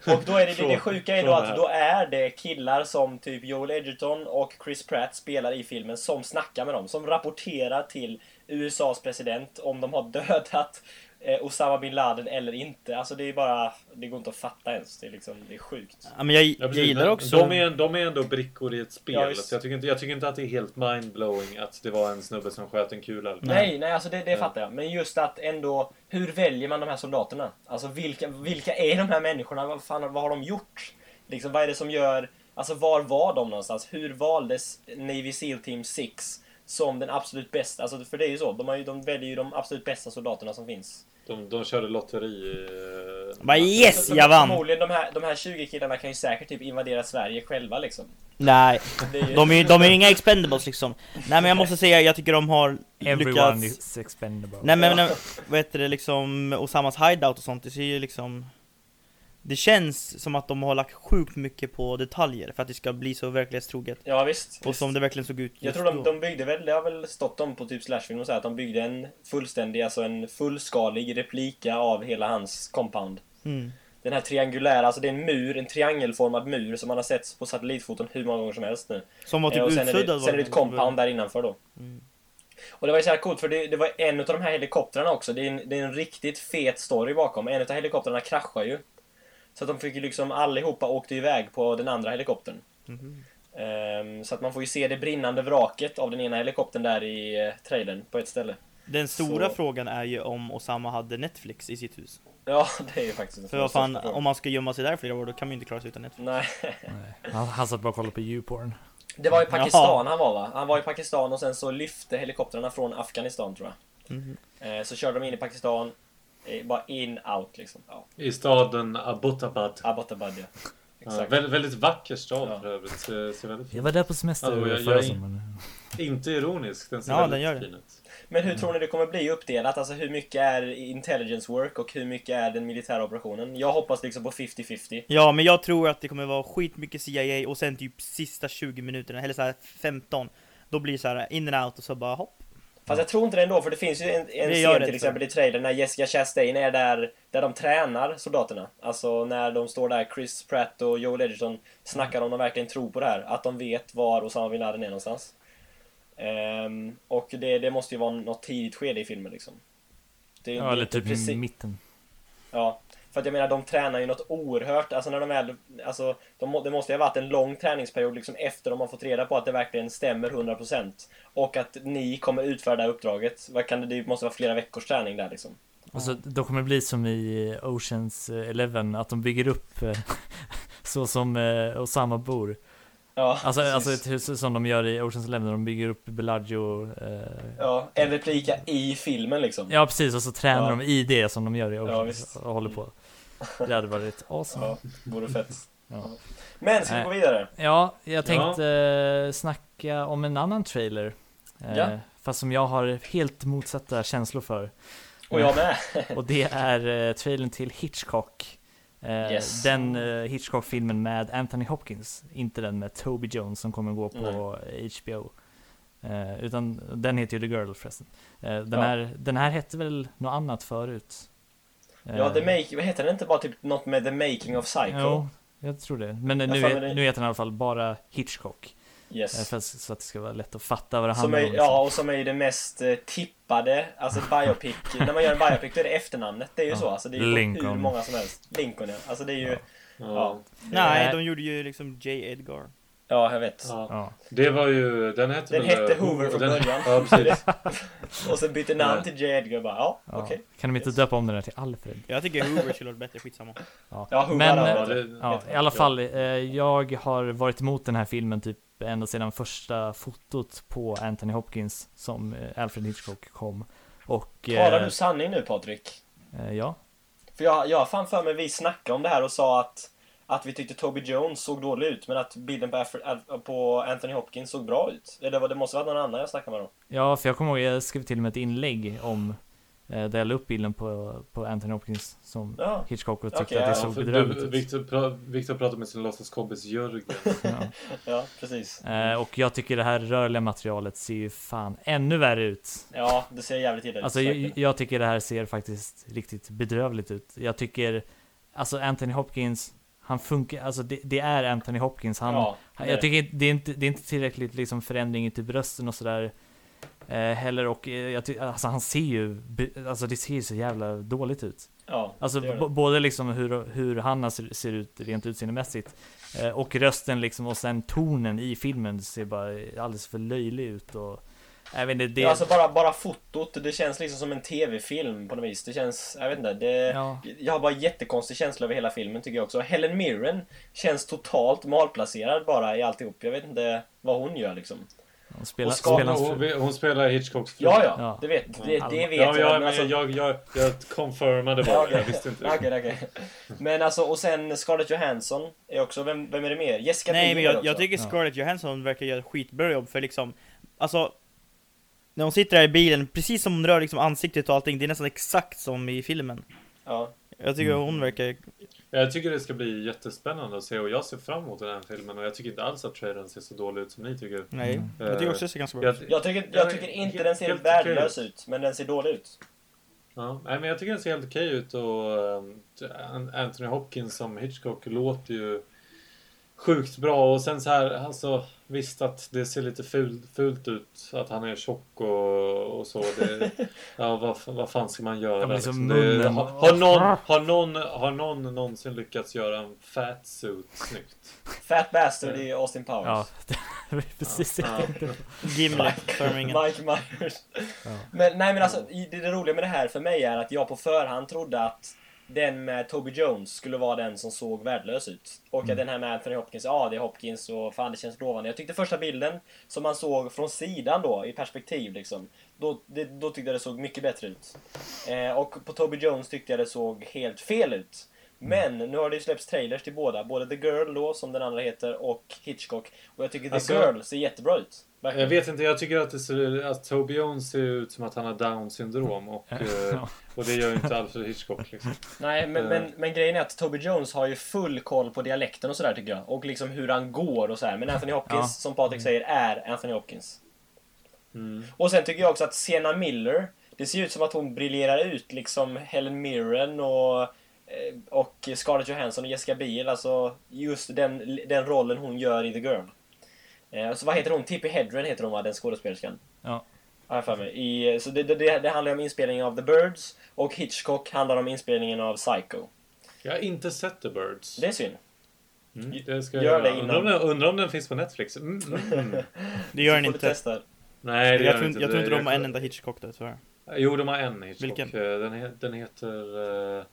från- Och då är det det, det från- sjuka är från då det att då är det killar som typ Joel Edgerton och Chris Pratt spelar i filmen som snackar med dem. Som rapporterar till USAs president om de har dödat eh, Osama bin Laden eller inte. Alltså det är bara, det går inte att fatta ens. Det är liksom, det är sjukt. Ja, men jag, Ja, jag gillar också... De är, de är ändå brickor i ett spel. Ja, så jag, tycker inte, jag tycker inte att det är helt mindblowing att det var en snubbe som sköt en kula. Eller? Nej, nej, alltså det, det fattar jag. Men just att ändå, hur väljer man de här soldaterna? Alltså vilka, vilka är de här människorna? Vad, fan, vad har de gjort? Liksom, vad är det som gör... Alltså var var de någonstans? Hur valdes Navy Seal Team 6 som den absolut bästa? Alltså för det är ju så, de, har ju, de väljer ju de absolut bästa soldaterna som finns. De, de körde lotteri. eh, Bara yes, jag vann! Förmodligen, de här, de här 20 killarna kan ju säkert typ invadera Sverige själva liksom. Nej, är ju... de är, de är inga expendables liksom. Nej men jag måste säga, jag tycker de har Everyone lyckats... is expendable. Nej men, men vad heter det liksom, Osamas hideout och sånt, det ser ju liksom Det känns som att de har lagt sjukt mycket på detaljer för att det ska bli så verklighetstroget Ja visst. Och visst. som det verkligen såg ut Jag tror de, de byggde väl, det har väl stått om på typ Slashfilm och så här, att de byggde en fullständig, alltså en fullskalig replika av hela hans compound. Mm. Den här triangulära, alltså det är en mur, en triangelformad mur som man har sett på satellitfoton hur många gånger som helst nu. Som var Eh, typ och sen är det, sen är det ett compound där innanför då. Mm. Och det var ju så här coolt för det, det var en av de här helikoptrarna också, det är, en, det är en riktigt fet story bakom. En av helikoptrarna kraschar ju. Så att de fick ju liksom allihopa åkte iväg på den andra helikoptern. Mhm. Ehm, så att man får ju se det brinnande vraket av den ena helikoptern där i uh, trailern på ett ställe. Den stora Så- frågan är ju om Osama hade Netflix i sitt hus Ja, det är ju faktiskt en För vad fan, om man ska gömma sig där flera år då kan man ju inte klara sig utan Netflix Nej. Nej. Han, han satt bara och kollade på YouPorn. Det var i Pakistan Jaha. han var va? Han var i Pakistan och sen så lyfte helikoptrarna från Afghanistan tror jag. Eh, så körde de in i Pakistan, bara in, out liksom. Ja, I staden Abbottabad. Abbottabad ja. Ja, väldigt, väldigt vacker stad Ja. för övrigt. Ser, ser väldigt Jag var där på semester Ja, jag- förra sommaren. Inte ironisk, den ser Ja, väldigt den gör det. fin ut. Men hur tror ni det kommer bli uppdelat? Alltså hur mycket är intelligence work och hur mycket är den militära operationen? Jag hoppas liksom på 50-50. Ja, men jag tror att det kommer vara skitmycket CIA och sen typ sista 20 minuterna, eller så här 15 Då blir det så här in and out och så bara hopp Fast jag tror inte det ändå, för det finns ju en, en scen till för. exempel i trailern när Jessica Chastain är där, där de tränar soldaterna. Alltså när de står där, Chris Pratt och Joel Edgerton snackar om de verkligen tror på det här. Att de vet var Osama bin Laden är någonstans. Ehm, och det, det måste ju vara något tidigt skede i filmen liksom. Det, Ja, det eller typ precis- i mitten. Ja, för att jag menar de tränar ju något oerhört, alltså när de väl, alltså de, det måste ju ha varit en lång träningsperiod liksom efter de har fått reda på att det verkligen stämmer 100% och att ni kommer utföra det här uppdraget. Vad kan det, det måste vara flera veckors träning där liksom. Alltså, då kommer det bli som i Oceans Eleven, att de bygger upp eh, så som eh, Osama bor. Ja, Alltså, precis. alltså ett hus som de gör i Oceans Eleven, när de bygger upp Bellagio. Eh, Ja, en replika i filmen liksom. ja, precis, och så tränar Ja. de i det som de gör i Oceans visst. och håller på. Det hade varit awesome. Ja, vore fett. Ja. Men, ska vi Nej. gå vidare? Ja, jag tänkte eh, snacka om en annan trailer. Eh, Ja. Fast som jag har helt motsatta känslor för. Och jag med. Och det är eh, trailern till Hitchcock. Eh, Yes. Den eh, Hitchcock-filmen med Anthony Hopkins. Inte den med Toby Jones som kommer gå på HBO. Eh, utan den heter ju The Girl förresten. Eh, den, Ja. här, den här hette väl något annat förut? Eh, Ja, The Make, vad heter den inte bara typ något med The Making of Psycho? Jo, jag tror det. Men eh, nu, är- det. nu heter den i alla fall bara Hitchcock. Eh, Yes. för, att- så att det ska vara lätt att fatta vad det handlar är, om. liksom. ja, och som är ju det mest eh, tippade, alltså biopic, när man gör en biopic då är det efternamnet, det är ju Ja. så alltså, det är ju Lincoln. hur många som helst. Lincoln ja, alltså det är ju, Ja. ja. Ja. Nej, Eh. de gjorde ju liksom J. Edgar Ja, jag vet. Ja. Ja. Det var ju, den hette Den väl, hette eh, Hoover från den, början. Ja, precis. Och sen bytte namn Ja. till J. Edgar bara, ja, Ja. okej. Kan de inte döpa om den här till Alfred? Jag tycker Hoover skulle varit bättre, skitsamma Ja, Ja, Hoover Men, eh, varit det. Ja, i alla fall, eh, jag har varit emot den här filmen typ ända sedan första fotot på Anthony Hopkins som eh, Alfred Hitchcock kom. Och... Talar du sanning nu Patrik? eh, ja. För jag, jag har fan för mig vi snackade om det här och sa att, att vi tyckte Toby Jones såg dålig ut, men att bilden på, Alfred, på Anthony Hopkins såg bra ut. Eller det, var, det måste vara någon annan jag snackade med då. ja, för jag kommer ihåg jag skrev till och med ett inlägg om Eh, där jag la upp bilden på, på Anthony Hopkins som Ja. Hitchcock och tyckte Okej, att det ja, såg bedrövligt ut. Victor, pra, Victor pratar med sin låtsaskompis Jörgen. Ja. Ja, precis. Eh, och jag tycker det här rörliga materialet ser ju fan ännu värre ut. Ja, det ser jävligt illa ut. Alltså jag, jag tycker det här ser faktiskt riktigt bedrövligt ut. Jag tycker, alltså Anthony Hopkins, han funkar, alltså det, det är Anthony Hopkins. Han, ja, han- jag tycker det är inte, det är inte tillräckligt liksom förändring i typ rösten och sådär. Eh, heller och eh, jag tycker, alltså han ser ju, alltså det ser ju så jävla dåligt ut. Ja, Alltså det det. både liksom hur, hur Hanna ser, ser ut rent utseendemässigt eh, och rösten liksom och sen tonen i filmen ser bara alldeles för löjlig ut och jag vet inte, det... Ja, alltså bara, bara fotot, det känns liksom som en tv-film på något vis. Det känns, jag vet inte, det... Ja. Jag har bara jättekonstig känsla över hela filmen tycker jag också. Helen Mirren känns totalt malplacerad bara i alltihop. Jag vet inte vad hon gör liksom. hon spelar, och ska- spelar Hon, hon spelar Hitchcocks fru. Ja, ja, Ja. det vet, det, det vet ja, jag. ja, men men alltså, jag, jag, jag confirmade bara, Ja, okej. jag visste inte. Okej, okej. Men alltså, och sen Scarlett Johansson är också, vem, vem är det mer? Jessica Nej men Biel är jag, jag tycker Ja. Scarlett Johansson verkar göra ett skitbra jobb för liksom Alltså När hon sitter där i bilen, precis som hon rör liksom ansiktet och allting, det är nästan exakt som i filmen Ja. Jag tycker Mm. hon verkar Jag tycker det ska bli jättespännande att se och jag ser fram emot den här filmen och jag tycker inte alls att trailern ser så dålig ut som ni tycker. Nej, Mm. jag tycker också det ser ganska bra ut Jag, Jag tycker, jag tycker inte den ser värdelös ut, men den ser dålig ut. ja, nej, men jag tycker den ser helt okej ut och um, Anthony Hopkins som Hitchcock låter ju sjukt bra och sen så här, alltså visst att det ser lite ful, fult ut att han är tjock och, och så. Det, ja, vad, vad fan ska man göra? Ja, men liksom Det- har, har, någon, har, någon, har någon någonsin lyckats göra en fat suit snyggt? Fat Bastard i Austin Powers. Ja, det precis det. Ja. Gimlet ingen Mike Myers. Ja. Men nej men alltså, det, det roliga med det här för mig är att jag på förhand trodde att den med Toby Jones skulle vara den som såg värdelös ut. Och Mm. den här med Anthony Hopkins, ja det är Hopkins och fan det känns lovande. Jag tyckte första bilden som man såg från sidan då, i perspektiv liksom. Då, det, då tyckte jag det såg mycket bättre ut. Eh, och på Toby Jones tyckte jag det såg helt fel ut. Men nu har det ju släppts trailers till båda, både The Girl då, som den andra heter, och Hitchcock. Och jag tycker The Alltså- Girl ser jättebra ut. Jag Verkligen. vet inte, jag tycker att, det ser, att Toby Jones ser ut som att han har down syndrom och, eh, och det gör ju inte Alfred Hitchcock liksom. Nej, men, Eh. men, men grejen är att Toby Jones har ju full koll på dialekten och sådär tycker jag. Och liksom hur han går och sådär. Men Anthony Hopkins, Ja. som Patrik säger, är Anthony Hopkins. Mm. Och sen tycker jag också att Sienna Miller, det ser ut som att hon briljerar ut liksom Helen Mirren och, och Scarlett Johansson och Jessica Biel. Alltså just den, den rollen hon gör i The Girl. Eh, Så vad heter hon? Tippi Hedren heter hon va, den skådespelerskan? Ja. Har jag för mig. I, så det, det, det handlar om inspelningen av The Birds och Hitchcock handlar om inspelningen av Psycho. Jag har inte sett The Birds. Det är synd. Mm, det ska jag Gör göra. det innan. Undrar, om den, undrar om den finns på Netflix? Mm, mm. Det gör den inte testa. Nej, det Jag gör tror inte jag tror inte de har en enda Hitchcock där tyvärr Jo, de har en Hitchcock. Vilken? Eh, Den, den heter eh,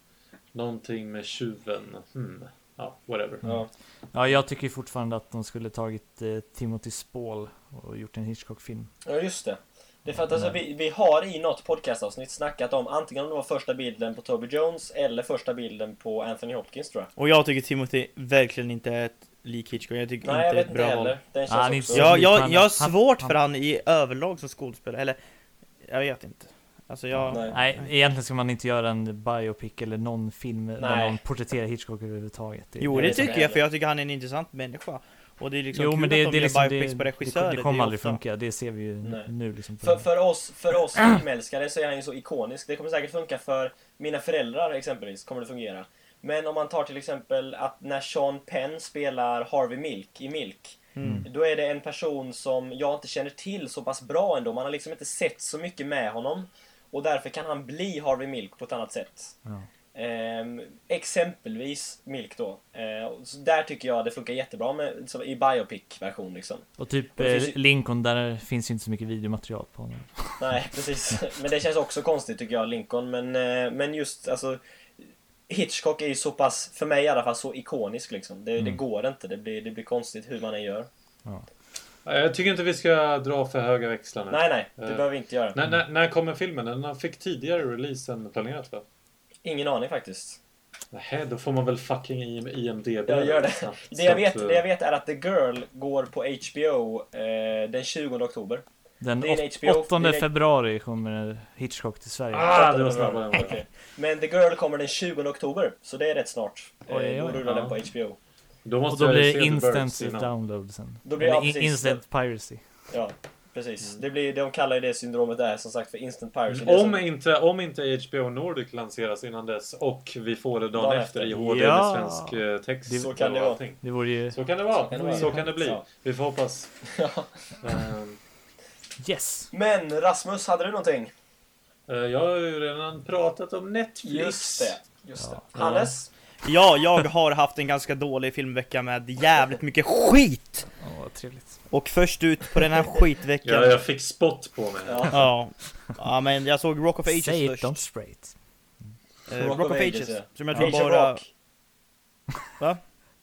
någonting med tjuven. Hmm. Ja, whatever. Ja. ja, jag tycker fortfarande att de skulle tagit eh, Timothy Spall och gjort en Hitchcock-film. ja, just det. Det är för att alltså, vi, vi har i något podcastavsnitt snackat om antingen om det var första bilden på Toby Jones eller första bilden på Anthony Hopkins tror jag. Och jag tycker Timothy verkligen inte är ett lik Hitchcock, jag tycker Nej, jag inte vet ett inte bra val heller. Den känns Ah, han är också... inte jag, varandra. jag har Han- svårt han- för han i överlag som skådespelare, eller Jag vet inte Alltså jag Nej. Nej, egentligen ska man inte göra en biopic eller någon film där Nej. någon porträtterar Hitchcock överhuvudtaget. Det, Jo det inte tycker jag, för jag tycker han är en intressant människa Och det är liksom jo, kul men det, att det, de är gör liksom, biopics det, på det, regissörer det kommer är aldrig ofta- funka, det ser vi ju Nej. nu liksom. För, för oss, för oss filmälskare så är han ju så ikonisk. Det kommer säkert funka för mina föräldrar exempelvis, kommer det fungera. Men om man tar till exempel att när Sean Penn spelar Harvey Milk i Milk. Mm. Då är det en person som jag inte känner till så pass bra ändå. Man har liksom inte sett så mycket med honom. Och därför kan han bli Harvey Milk på ett annat sätt. Ja. Ehm, exempelvis Milk då. Ehm, så där tycker jag det funkar jättebra med, i biopic-version liksom. Och typ Och det eh, finns Lincoln, där finns ju inte så mycket videomaterial på honom. Nej, precis. Men det känns också konstigt tycker jag, Lincoln. Men, eh, men just alltså... Hitchcock är ju så pass, för mig i alla fall, så ikonisk liksom. Det, det Mm. går inte. Det blir, det blir konstigt hur man än gör. Ja, Jag tycker inte vi ska dra för höga växlar nu. Nej, nej. Det Eh. behöver vi inte göra. När, när, när kommer filmen? Den fick tidigare release än planerat va? Ingen aning faktiskt. Nej, då får man väl fucking IMDB. Jag gör det. snabbt. Det jag, vet, eh, det jag vet är att The Girl går på HBO eh, den 20 oktober. Den Det är en åt- HBO 8 det är en- februari kommer Hitchcock till Sverige. Ah, det var snabbare än vad Okej. Men The Girl kommer den 20 oktober, så det är rätt snart. Oj, oj, Eh, Då oj. rullar den på HBO. Då Och måste då jag blir det instant download sen. Då blir- ja, precis. instant piracy. Ja, precis. Det blir, de kallar ju det syndromet där som sagt för instant piracy. Det är Om som- inte, om inte HBO Nordic lanseras innan dess och vi får det dagen, Dagen efter i. HD Ja. med svensk eh, text Så kan det och vara. Det vore ju... Så kan det vara. Så kan det vara. Så kan det bli. Ja. Vi får hoppas. Ja. Ehm, Yes! Men Rasmus, hade du någonting? eh, jag har ju redan pratat om Netflix. Just det. Just det. Ja. Hannes? Ja, jag har haft en ganska dålig filmvecka med jävligt mycket skit! Åh, vad trevligt. Och först ut på den här skitveckan Ja, jag fick spott på mig. Ja. Ja, ja men jag såg Rock of Ages Say it, först. don't spray it. Eh, Rock, of Ages, ja. som jag tror Age of bara... Rock. Va?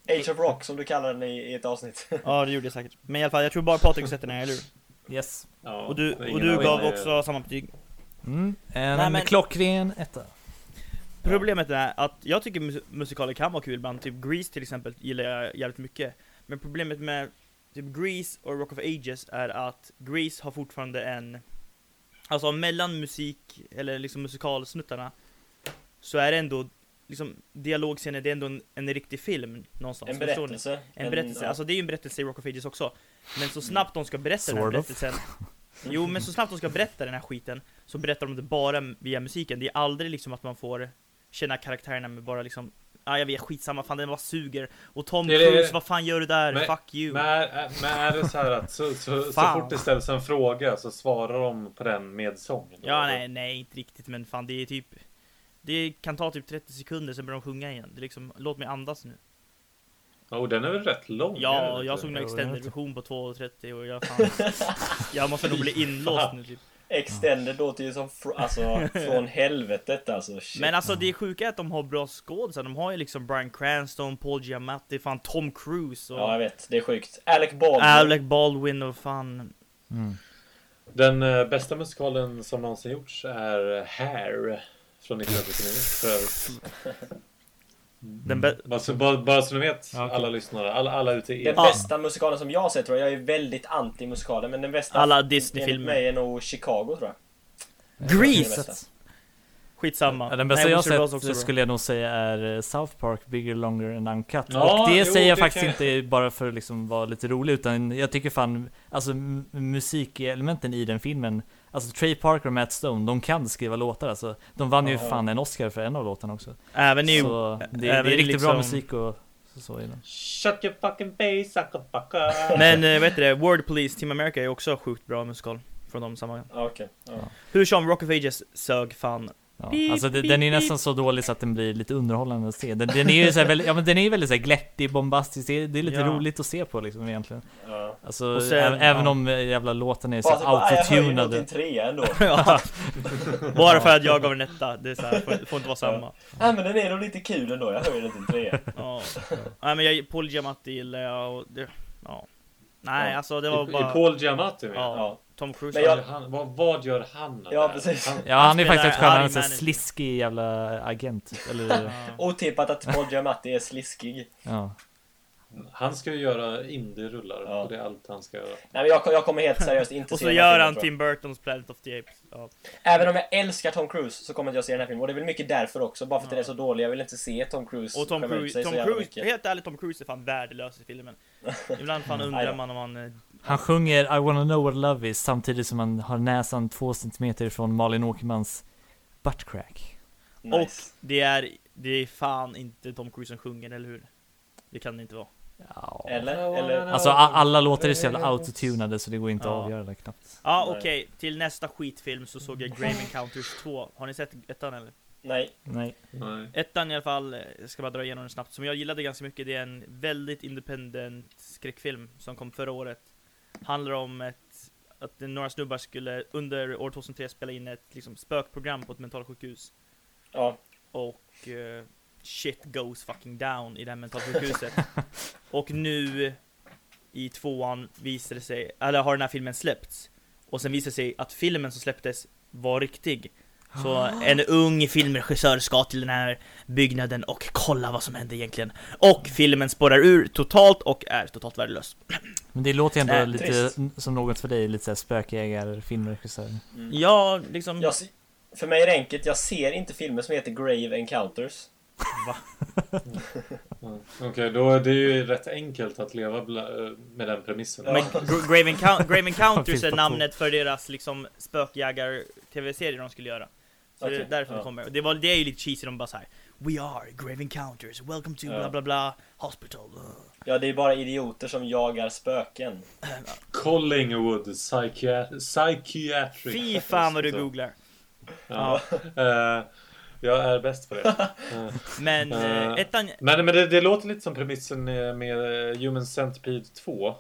Age of Rock, som du kallar den i, i ett avsnitt. Ja, det gjorde jag säkert. Men i alla fall, jag tror bara Patrik sett den här, eller hur? Yes. Ja, Och du, och du gav också samma betyg. Mm. En Nej, men- klockren etta. Problemet är att jag tycker mus- musikaler kan vara kul ibland, typ Grease till exempel gillar jag jävligt mycket. Men problemet med typ Grease och Rock of Ages är att Grease har fortfarande en Alltså mellan musik, eller liksom musikalsnuttarna Så är det ändå liksom dialogscener, det är ändå en, en riktig film någonstans. En berättelse. En berättelse, ja. alltså det är ju en berättelse i Rock of Ages också Men så snabbt de ska berätta den här Sort of. berättelsen Jo men så snabbt de ska berätta den här skiten Så berättar de det bara via musiken Det är aldrig liksom att man får känna karaktärerna med bara liksom Ja jag vet skitsamma, fan den var suger Och Tom Det är det- Cruise, vad fan gör du där? Men- Fuck you Men är, men är det så här att så, så, så fort det ställs en fråga så svarar de på den med sång? då? Ja nej, nej inte riktigt men fan det är typ Det kan ta typ 30 sekunder sen börjar de sjunga igen Det är liksom, låt mig andas nu Ja, och den är väl rätt lång? Ja, jag såg en extended version på 2.30 och jag fan Jag måste nog bli inlåst nu typ Extended låter ju som fr- alltså, från helvetet alltså. Shit. Men alltså det sjuka är att de har bra skådisar, de har ju liksom Bryan Cranston, Paul Giamatti, fan Tom Cruise och Ja, jag vet. Det är sjukt. Alec Baldwin. Alec Baldwin och fan Mm. Den eh, bästa musikalen som någonsin gjorts är Hair från 1979 för övrigt. den bä- Bara så, bara, bara så ni vet, Ja, okej. alla lyssnare, alla, alla ute i Den er. bästa musikalen som jag har sett tror jag, jag är väldigt anti musikalen, men den bästa Alla enligt Disney-filmer. mig är nog Chicago tror jag. Grease! Skitsamma Ja, den bästa Nej, jag Oz sett också skulle jag nog säga är eh, South Park, Bigger, Longer and Uncut. Ja, och det jo, säger jag det faktiskt kan inte bara för att liksom vara lite rolig, utan jag tycker fan, alltså musikelementen i den filmen, alltså Trey Parker och Matt Stone, de kan skriva låtar alltså. De vann ju fan en Oscar för en av låtarna också. Även i, Så det, det är riktigt liksom- bra musik och så, så den. Shut your fucking face, sucker Men äh, vet du det, Word Police Team America är också sjukt bra musikal Från de samma Okej. Ja. Hur som Rock of Ages sög fan Ja, alltså det, beep, den är nästan så dålig så att den blir lite underhållande att se. Den, den är ju så här väldigt, ja men den är väldigt så här glättig, bombastisk, det är, det är lite Ja. roligt att se på liksom egentligen. Ja. Alltså sen- även ja. om eh, jävla låten är så typ, ah, jag trea ändå. Bara för att jag gav en etta, det är så här, får, får inte vara samma Nej men den är nog lite kul ändå, jag höjer den till en trea. Ja, Nej men jag, Paul Giamatti gillar jag och det, ja Nej Ja. alltså det var I, bara I Paul Giamatti? Ja. Ja. Tom Cruise Men jag- gör han, vad, vad gör han? Ja, precis. Han, Ja han är faktiskt han är en sån här manager. sliskig jävla agent. Eller. Otippat att Paul Giamatti är sliskig. ja. han ska ju göra indie-rullar. Ja. Och det är allt han ska göra. Nej men jag, jag kommer helt seriöst inte Och så gör han. Tim Burtons Planet of the Apes ja. Även om jag älskar Tom Cruise så kommer inte jag se den här filmen. Och det är väl mycket därför också, bara för att den är så dålig. Jag vill inte se Tom Cruise Och Tom Cruise, Tom Cruise, helt ärligt Tom Cruise är fan värdelös i filmen Ibland fan undrar man om han eh, Han sjunger I wanna know what love is samtidigt som han har näsan två centimeter från Malin Åkermans buttcrack. Nice. Och det är, det är fan inte Tom Cruise som sjunger, eller hur? Det kan det inte vara Ja. Eller? Eller? Alltså alla låtar är så jävla autotunade så det går inte Ja. att avgöra det knappt. Ja okej, till nästa skitfilm så såg jag Grave Encounters 2 Har ni sett ettan eller? Nej. Nej. Nej. Ettan i alla fall, eh, jag ska bara dra igenom den snabbt, som jag gillade ganska mycket, det är en väldigt independent skräckfilm som kom förra året. Handlar om ett, att några snubbar skulle under år 2003 spela in ett liksom, spökprogram på ett mentalsjukhus. Ja. Och eh, shit goes fucking down i det här mentalsjukhuset. och nu i tvåan visar det sig, eller har den här filmen släppts. Och sen visar det sig att filmen som släpptes var riktig. Så en ung filmregissör ska till den här byggnaden och kolla vad som händer egentligen. Och filmen spårar ur totalt och är totalt värdelös. Men det låter ändå Äh, lite trist. som något för dig, lite såhär spökjägare, filmregissör. Ja, liksom... Jag, för mig är det enkelt, jag ser inte filmer som heter Grave Encounters. Mm. Okej, då är det ju rätt enkelt att leva med den premissen. Men Gra- Grave, Encou- Grave Encounters är namnet för deras liksom spökjägar-tv-serie de skulle göra. Så det är därför ja. det kommer. Det, var, det är ju lite cheesy, de bara såhär We are Grave Encounters, welcome to Ja. bla bla bla hospital. Ja, det är bara idioter som jagar spöken. Collingwood Psychiat- Psychiatric. Fy fan vad du Så. googlar. Ja. Eh, jag är bäst på det. Men Eh. ettan, Men, men det, det låter lite som premissen med, Human Centipede 2. Eh,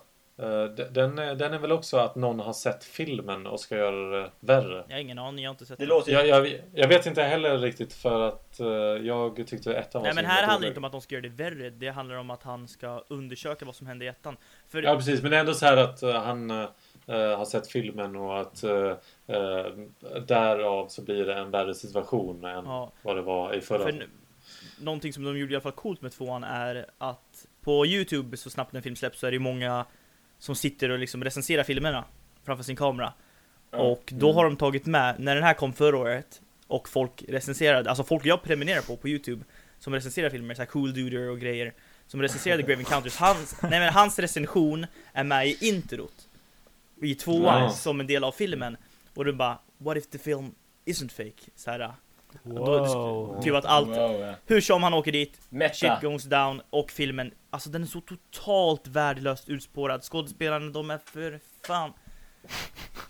de- Den, är- den är väl också att någon har sett filmen och ska göra det värre. jag har ingen aning, jag har inte sett Det låter. Jag, jag, jag vet inte heller riktigt för att jag tyckte ettan var Nej så men här handlar det inte om att de ska göra det värre, det handlar om att han ska undersöka vad som hände i ettan. För Ja precis, men det är ändå så här att han har sett filmen och att uh, därav så blir det en värre situation än Ja. vad det var i förra. För någonting som de gjorde i alla fall coolt med tvåan är att på Youtube så snabbt en film släpps så är det många som sitter och liksom recenserar filmerna framför sin kamera. Ja. Och då Mm. har de tagit med, när den här kom förra året och folk recenserade, alltså folk jag prenumererar på på Youtube som recenserar filmer, såhär Cool Duder och grejer som recenserade Grave Encounters, hans, nej men hans recension är med i introt i tvåan Nice. som en del av filmen och du bara What if the film isn't fake? Så här, då- Wow. typ att allt, Wow, ja. hur som han åker dit, shit Meta. goes down och filmen, alltså den är så totalt värdelöst utspårad. Skådespelarna, de är för fan.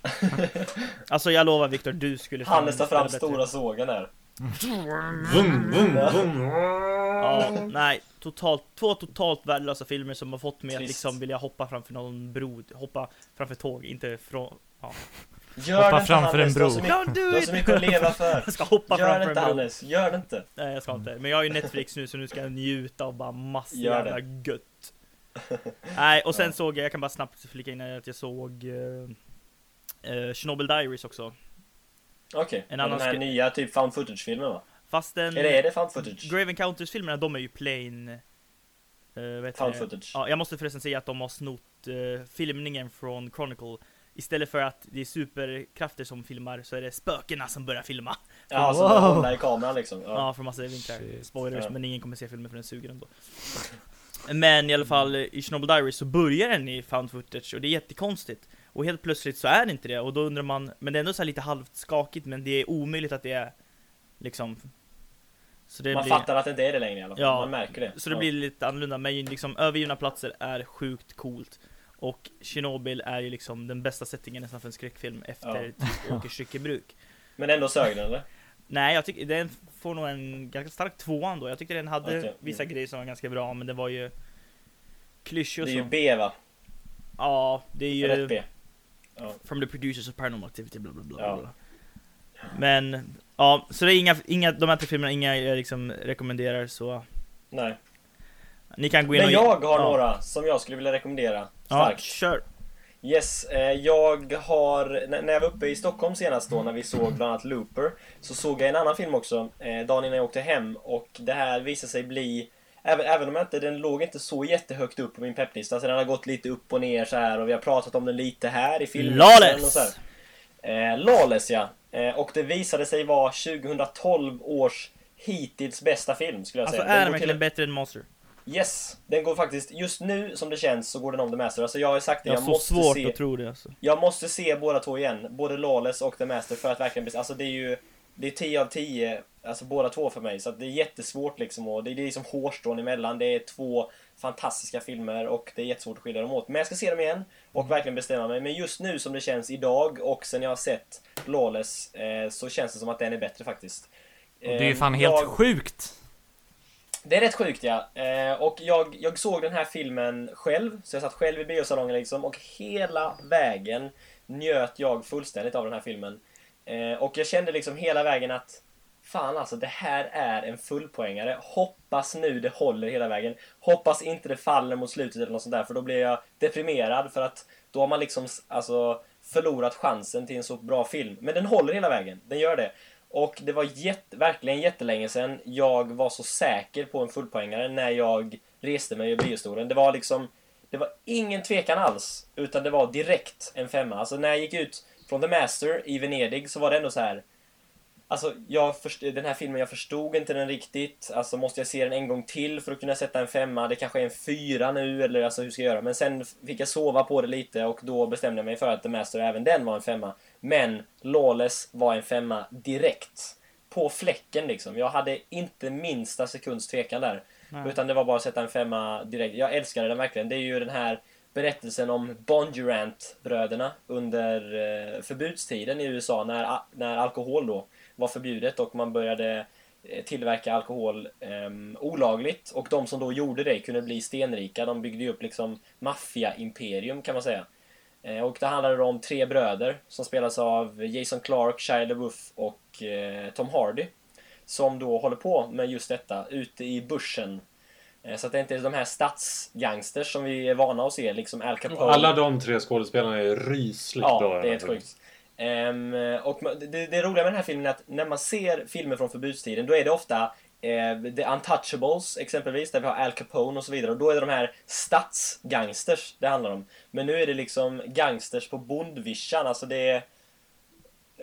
alltså jag lovar Viktor, du skulle fan Hannes tar fram stora sågen här. Vum, vum, vum. Ja, nej, totalt, två totalt värdelösa filmer som har fått mig att Trist. liksom vilja hoppa framför någon bro, hoppa framför tåg, inte från... Ja. Gör Hoppa det inte, framför Hannes, en du har bro. så mycket- Don't Du har så mycket att leva för. Jag ska hoppa Gör det framför inte en bro. Hannes, gör det inte. Nej jag ska inte, men jag har ju Netflix nu så nu ska jag njuta av bara massa Gör det. jävla gött. Nej, och sen såg jag, jag kan bara snabbt flika in att jag såg eh, eh, Chernobyl Diaries också. Okej, En och annan den här nya typ found footage-filmen va? Fast den... Eller är det found footage? Grave Encounters-filmerna, de är ju plain... Uh, vet Found footage. Ja, jag måste förresten säga att de har snott eh, filmningen från Chronicle. Istället för att det är superkrafter som filmar så är det spökena som börjar filma. Ja, Wow. wow. hålla i kameran liksom. Ja, Ja. för massa vinklar. Shit. Spoilers, Ja. men ingen kommer se filmen för den suger ändå. Men i alla fall, i Chernobyl Diaries så börjar den i found footage och det är jättekonstigt. Och helt plötsligt så är det inte det och då undrar man, men det är ändå så lite halvt skakigt men det är omöjligt att det är liksom så det Man blir, fattar att det inte är det längre i alla fall. Ja. Man märker det. Så det Ja. blir lite annorlunda, men liksom övergivna platser är sjukt coolt. Och Chernobyl är ju liksom den bästa settingen nästan för en skräckfilm efter typ Åkers styckebruk. Men ändå sög den eller? Nej, jag tycker den får nog en ganska stark tvåa ändå. Jag tyckte den hade Okej, vissa mm. grejer som var ganska bra, men det var ju klyschor Det är ju. B va? Ja, det är Rätt ju B. from the producers of paranormal activity, bla bla bla. Ja. bla. Men, ja, så det är inga, inga, de här tre filmerna, inga jag liksom rekommenderar så Nej. ni kan gå in Men och... jag har ja. några som jag skulle vilja rekommendera Ja, starkt. kör! Yes, eh, jag har, när jag var uppe i Stockholm senast då när vi såg bland annat Looper Så såg jag en annan film också, eh, dagen innan jag åkte hem och det här visade sig bli Även, även om jag inte, den låg inte så jättehögt upp på min pepplista så den har gått lite upp och ner så här och vi har pratat om den lite här i filmen och så här. Lawless! Eh, Lawless ja. Eh, och det visade sig vara 2012 års hittills bästa film skulle jag Alltså säga. är Den till- verkligen bättre än Monster? Yes! Den går faktiskt, just nu som det känns så går den om The Master. Alltså jag har ju sagt det, Jag jag, måste svårt se... att tro det alltså. Jag måste se båda två igen. Både Lawless och The Master för att verkligen bes- Alltså det är ju... Det är 10 av 10, alltså båda två för mig. Så det är jättesvårt liksom. Och det är, liksom hårstrån emellan. Det är två fantastiska filmer och det är jättesvårt att skilja dem åt. Men jag ska se dem igen och verkligen bestämma mig. Men just nu som det känns idag och sen jag har sett Lawless eh, så känns det som att den är bättre faktiskt. Och det är ju Eh, fan helt jag- sjukt! det är rätt sjukt ja. Eh, och jag, jag såg den här filmen själv, så jag satt själv i biosalongen liksom och hela vägen njöt jag fullständigt av den här filmen. Eh, och jag kände liksom hela vägen att Fan alltså, det här är en fullpoängare. Hoppas nu det håller hela vägen. Hoppas inte det faller mot slutet eller något sånt där, för då blir jag deprimerad för att då har man liksom alltså förlorat chansen till en så bra film. Men den håller hela vägen, den gör det. Och det var jätt, verkligen jättelänge sedan jag var så säker på en fullpoängare när jag reste mig i biostolen. Det var liksom, det var ingen tvekan alls. Utan det var direkt en femma. Alltså när jag gick ut från The Master i Venedig så var det ändå så här. Alltså, jag först, den här filmen, jag förstod inte den riktigt. Alltså, måste jag se den en gång till för att kunna sätta en femma? Det kanske är en fyra nu, eller alltså hur ska jag göra? Men sen fick jag sova på det lite och då bestämde jag mig för att The Master, även den var en femma. Men Lawless var en femma direkt. På fläcken liksom. Jag hade inte minsta sekunds tvekan där. Nej. Utan det var bara att sätta en femma direkt. Jag älskade den verkligen. Det är ju den här berättelsen om Bondurant-bröderna under eh, förbudstiden i USA när, när alkohol då var förbjudet och man började eh, tillverka alkohol ehm, olagligt och de som då gjorde det kunde bli stenrika. De byggde ju upp liksom maffia-imperium kan man säga. Eh, och det handlade om tre bröder som spelas av Jason Clark, Shia LaBeouf och eh, Tom Hardy. Som då håller på med just detta ute i bushen. Eh, så att det inte är de här stadsgangsters som vi är vana att se, liksom Al Capone. Alla de tre skådespelarna är rysligt Ja, bra. i det är helt sjukt. Ehm, och det, det roliga med den här filmen är att när man ser filmer från förbudstiden, då är det ofta eh, The Untouchables exempelvis, där vi har Al Capone och så vidare. Och då är det de här stadsgangsters det handlar om. Men nu är det liksom gangsters på bondvischan, alltså det är...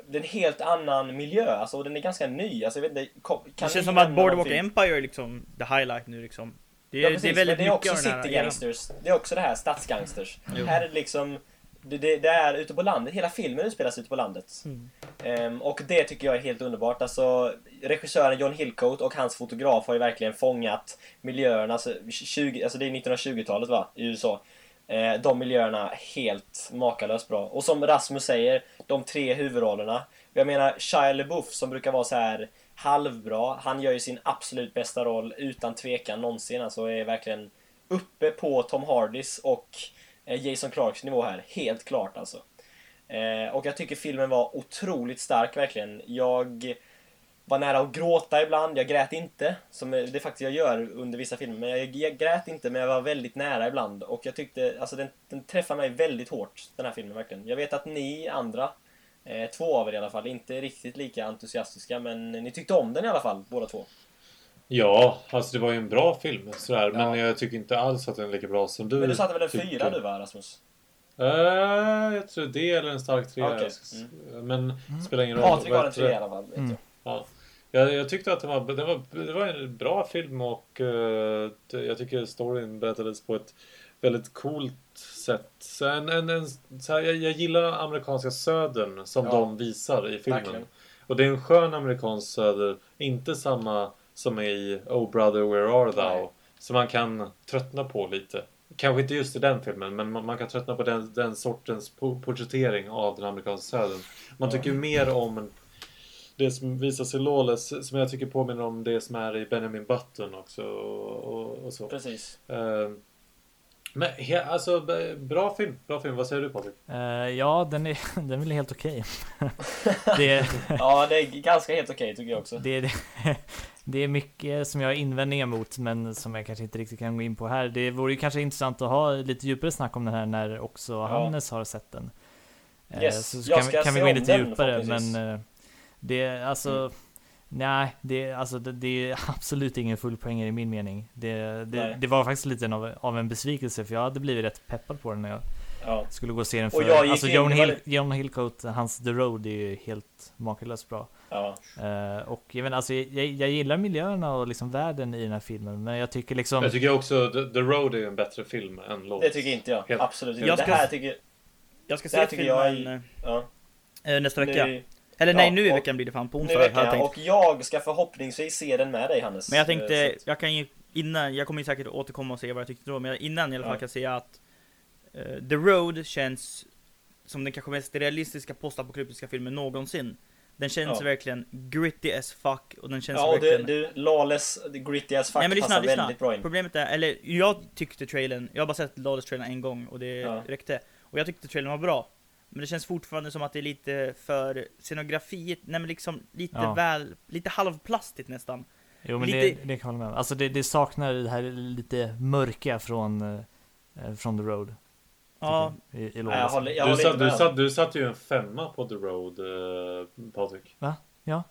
Det är en helt annan miljö, alltså och den är ganska ny. Alltså, jag vet inte, kan Det känns som att Boardwalk någonting? Empire är liksom the highlight nu liksom. Det är, Ja, precis, det är väldigt men det är också city eran. gangsters. Det är också det här stadsgangsters. Jo. Här är det liksom... Det, det, det är ute på landet. Hela filmen utspelas ute på landet. Mm. Ehm, och det tycker jag är helt underbart. Alltså, regissören John Hillcoat och hans fotograf har ju verkligen fångat miljöerna. Alltså, 20, alltså det är 1920-talet va, i USA. Eh, de miljöerna helt makalöst bra. Och som Rasmus säger, de tre huvudrollerna. Jag menar Shia LaBeouf som brukar vara så här halvbra. Han gör ju sin absolut bästa roll utan tvekan någonsin. Alltså är verkligen uppe på Tom Hardys och eh, Jason Clarks nivå här. Helt klart alltså. Eh, och jag tycker filmen var otroligt stark verkligen. Jag var nära att gråta ibland, jag grät inte. Som det faktiskt jag gör under vissa filmer. Men jag, jag grät inte, men jag var väldigt nära ibland. Och jag tyckte, alltså den, den träffar mig väldigt hårt, den här filmen verkligen. Jag vet att ni andra, eh, två av er i alla fall, inte riktigt lika entusiastiska. Men ni tyckte om den i alla fall, båda två. Ja, alltså det var ju en bra film sådär. Men Ja. jag tycker inte alls att den är lika bra som du Men du satte väl en tycker. fyra du va, Rasmus? Eh, jag tror det eller en stark trea. Okej, Men spelar ingen roll. Patrik har en det? trea i alla fall, vet Mm. jag. Ja. Jag, jag tyckte att det var, det, var, det var en bra film och det- jag tycker storyn berättades på ett väldigt coolt sätt. Så en, en, en, så här, jag, jag gillar amerikanska södern som Ja. de visar i filmen. Verkligen. Och det är en skön amerikansk söder, inte samma som i Oh brother where are thou? Nej. Som man kan tröttna på lite. Kanske inte just i den filmen, men man, man kan tröttna på den, den sortens po- porträttering av den amerikanska södern. Man tycker ju mer om det som visar sig Lawless, som jag tycker påminner om det som är i Benjamin Button också. Och, och, och så. Precis. Eh, men he, alltså, bra film. Bra film. Vad säger du Patrik? Eh, ja, den är, den är väl helt okej. det, Ja, det är ganska helt okej tycker jag också. det, det, det är mycket som jag har invändningar mot, men som jag kanske inte riktigt kan gå in på här. Det vore ju kanske intressant att ha lite djupare snack om den här när också Hannes har sett den. Eh, Yes, så så jag kan, kan vi gå in lite djupare, men eh, det är alltså Mm. Nej, det, alltså, det, det är absolut ingen fullpoängare i min mening. Det, det, det var faktiskt lite av, av en besvikelse för jag hade blivit rätt peppad på den när jag Ja. skulle gå och se den för jag Alltså John, Hill, John Hillcoat, hans The Road är ju helt makalöst bra. Ja. Eh, och jag, vet, alltså, jag, jag gillar miljöerna och liksom världen i den här filmen, men jag tycker liksom... Jag tycker också The, The Road är en bättre film än Lawless. Det tycker inte jag. Helt- Absolut inte. Jag Det ska- här tycker Jag ska Det se tycker jag filmen ja, eh, nästa vecka. nu, Eller nej, ja, nu i veckan blir det fan på nu onsdag jag veckan. tänkt. Och jag ska förhoppningsvis se den med dig Hannes. Men jag tänkte, jag kan ju innan, jag kommer ju säkert återkomma och se vad jag tyckte då, men innan i alla fall Ja. kan jag säga att eh, The Road känns som den kanske mest realistiska postapokalyptiska filmen någonsin. Den känns Ja. verkligen gritty as fuck och den känns Ja, och du, verkligen... du, Lawless, Gritty as fuck Nej men lyssna, passar lyssna. väldigt bra in. Problemet är, eller jag tyckte trailern, jag har bara sett Lawless trailern en gång och det Ja. räckte. Och jag tyckte trailern var bra. Men det känns fortfarande som att det är lite för scenografiet, nej men liksom lite Ja. väl, lite halvplastigt nästan. Jo men Lite- det, det kan jag hålla med om. Alltså det, det saknar det här lite mörka från, eh, från The Road. Ja, I, i Nej, jag håller, jag Du, satt, du, satt, du ju en femma på The Road, eh, Patrik. Ja,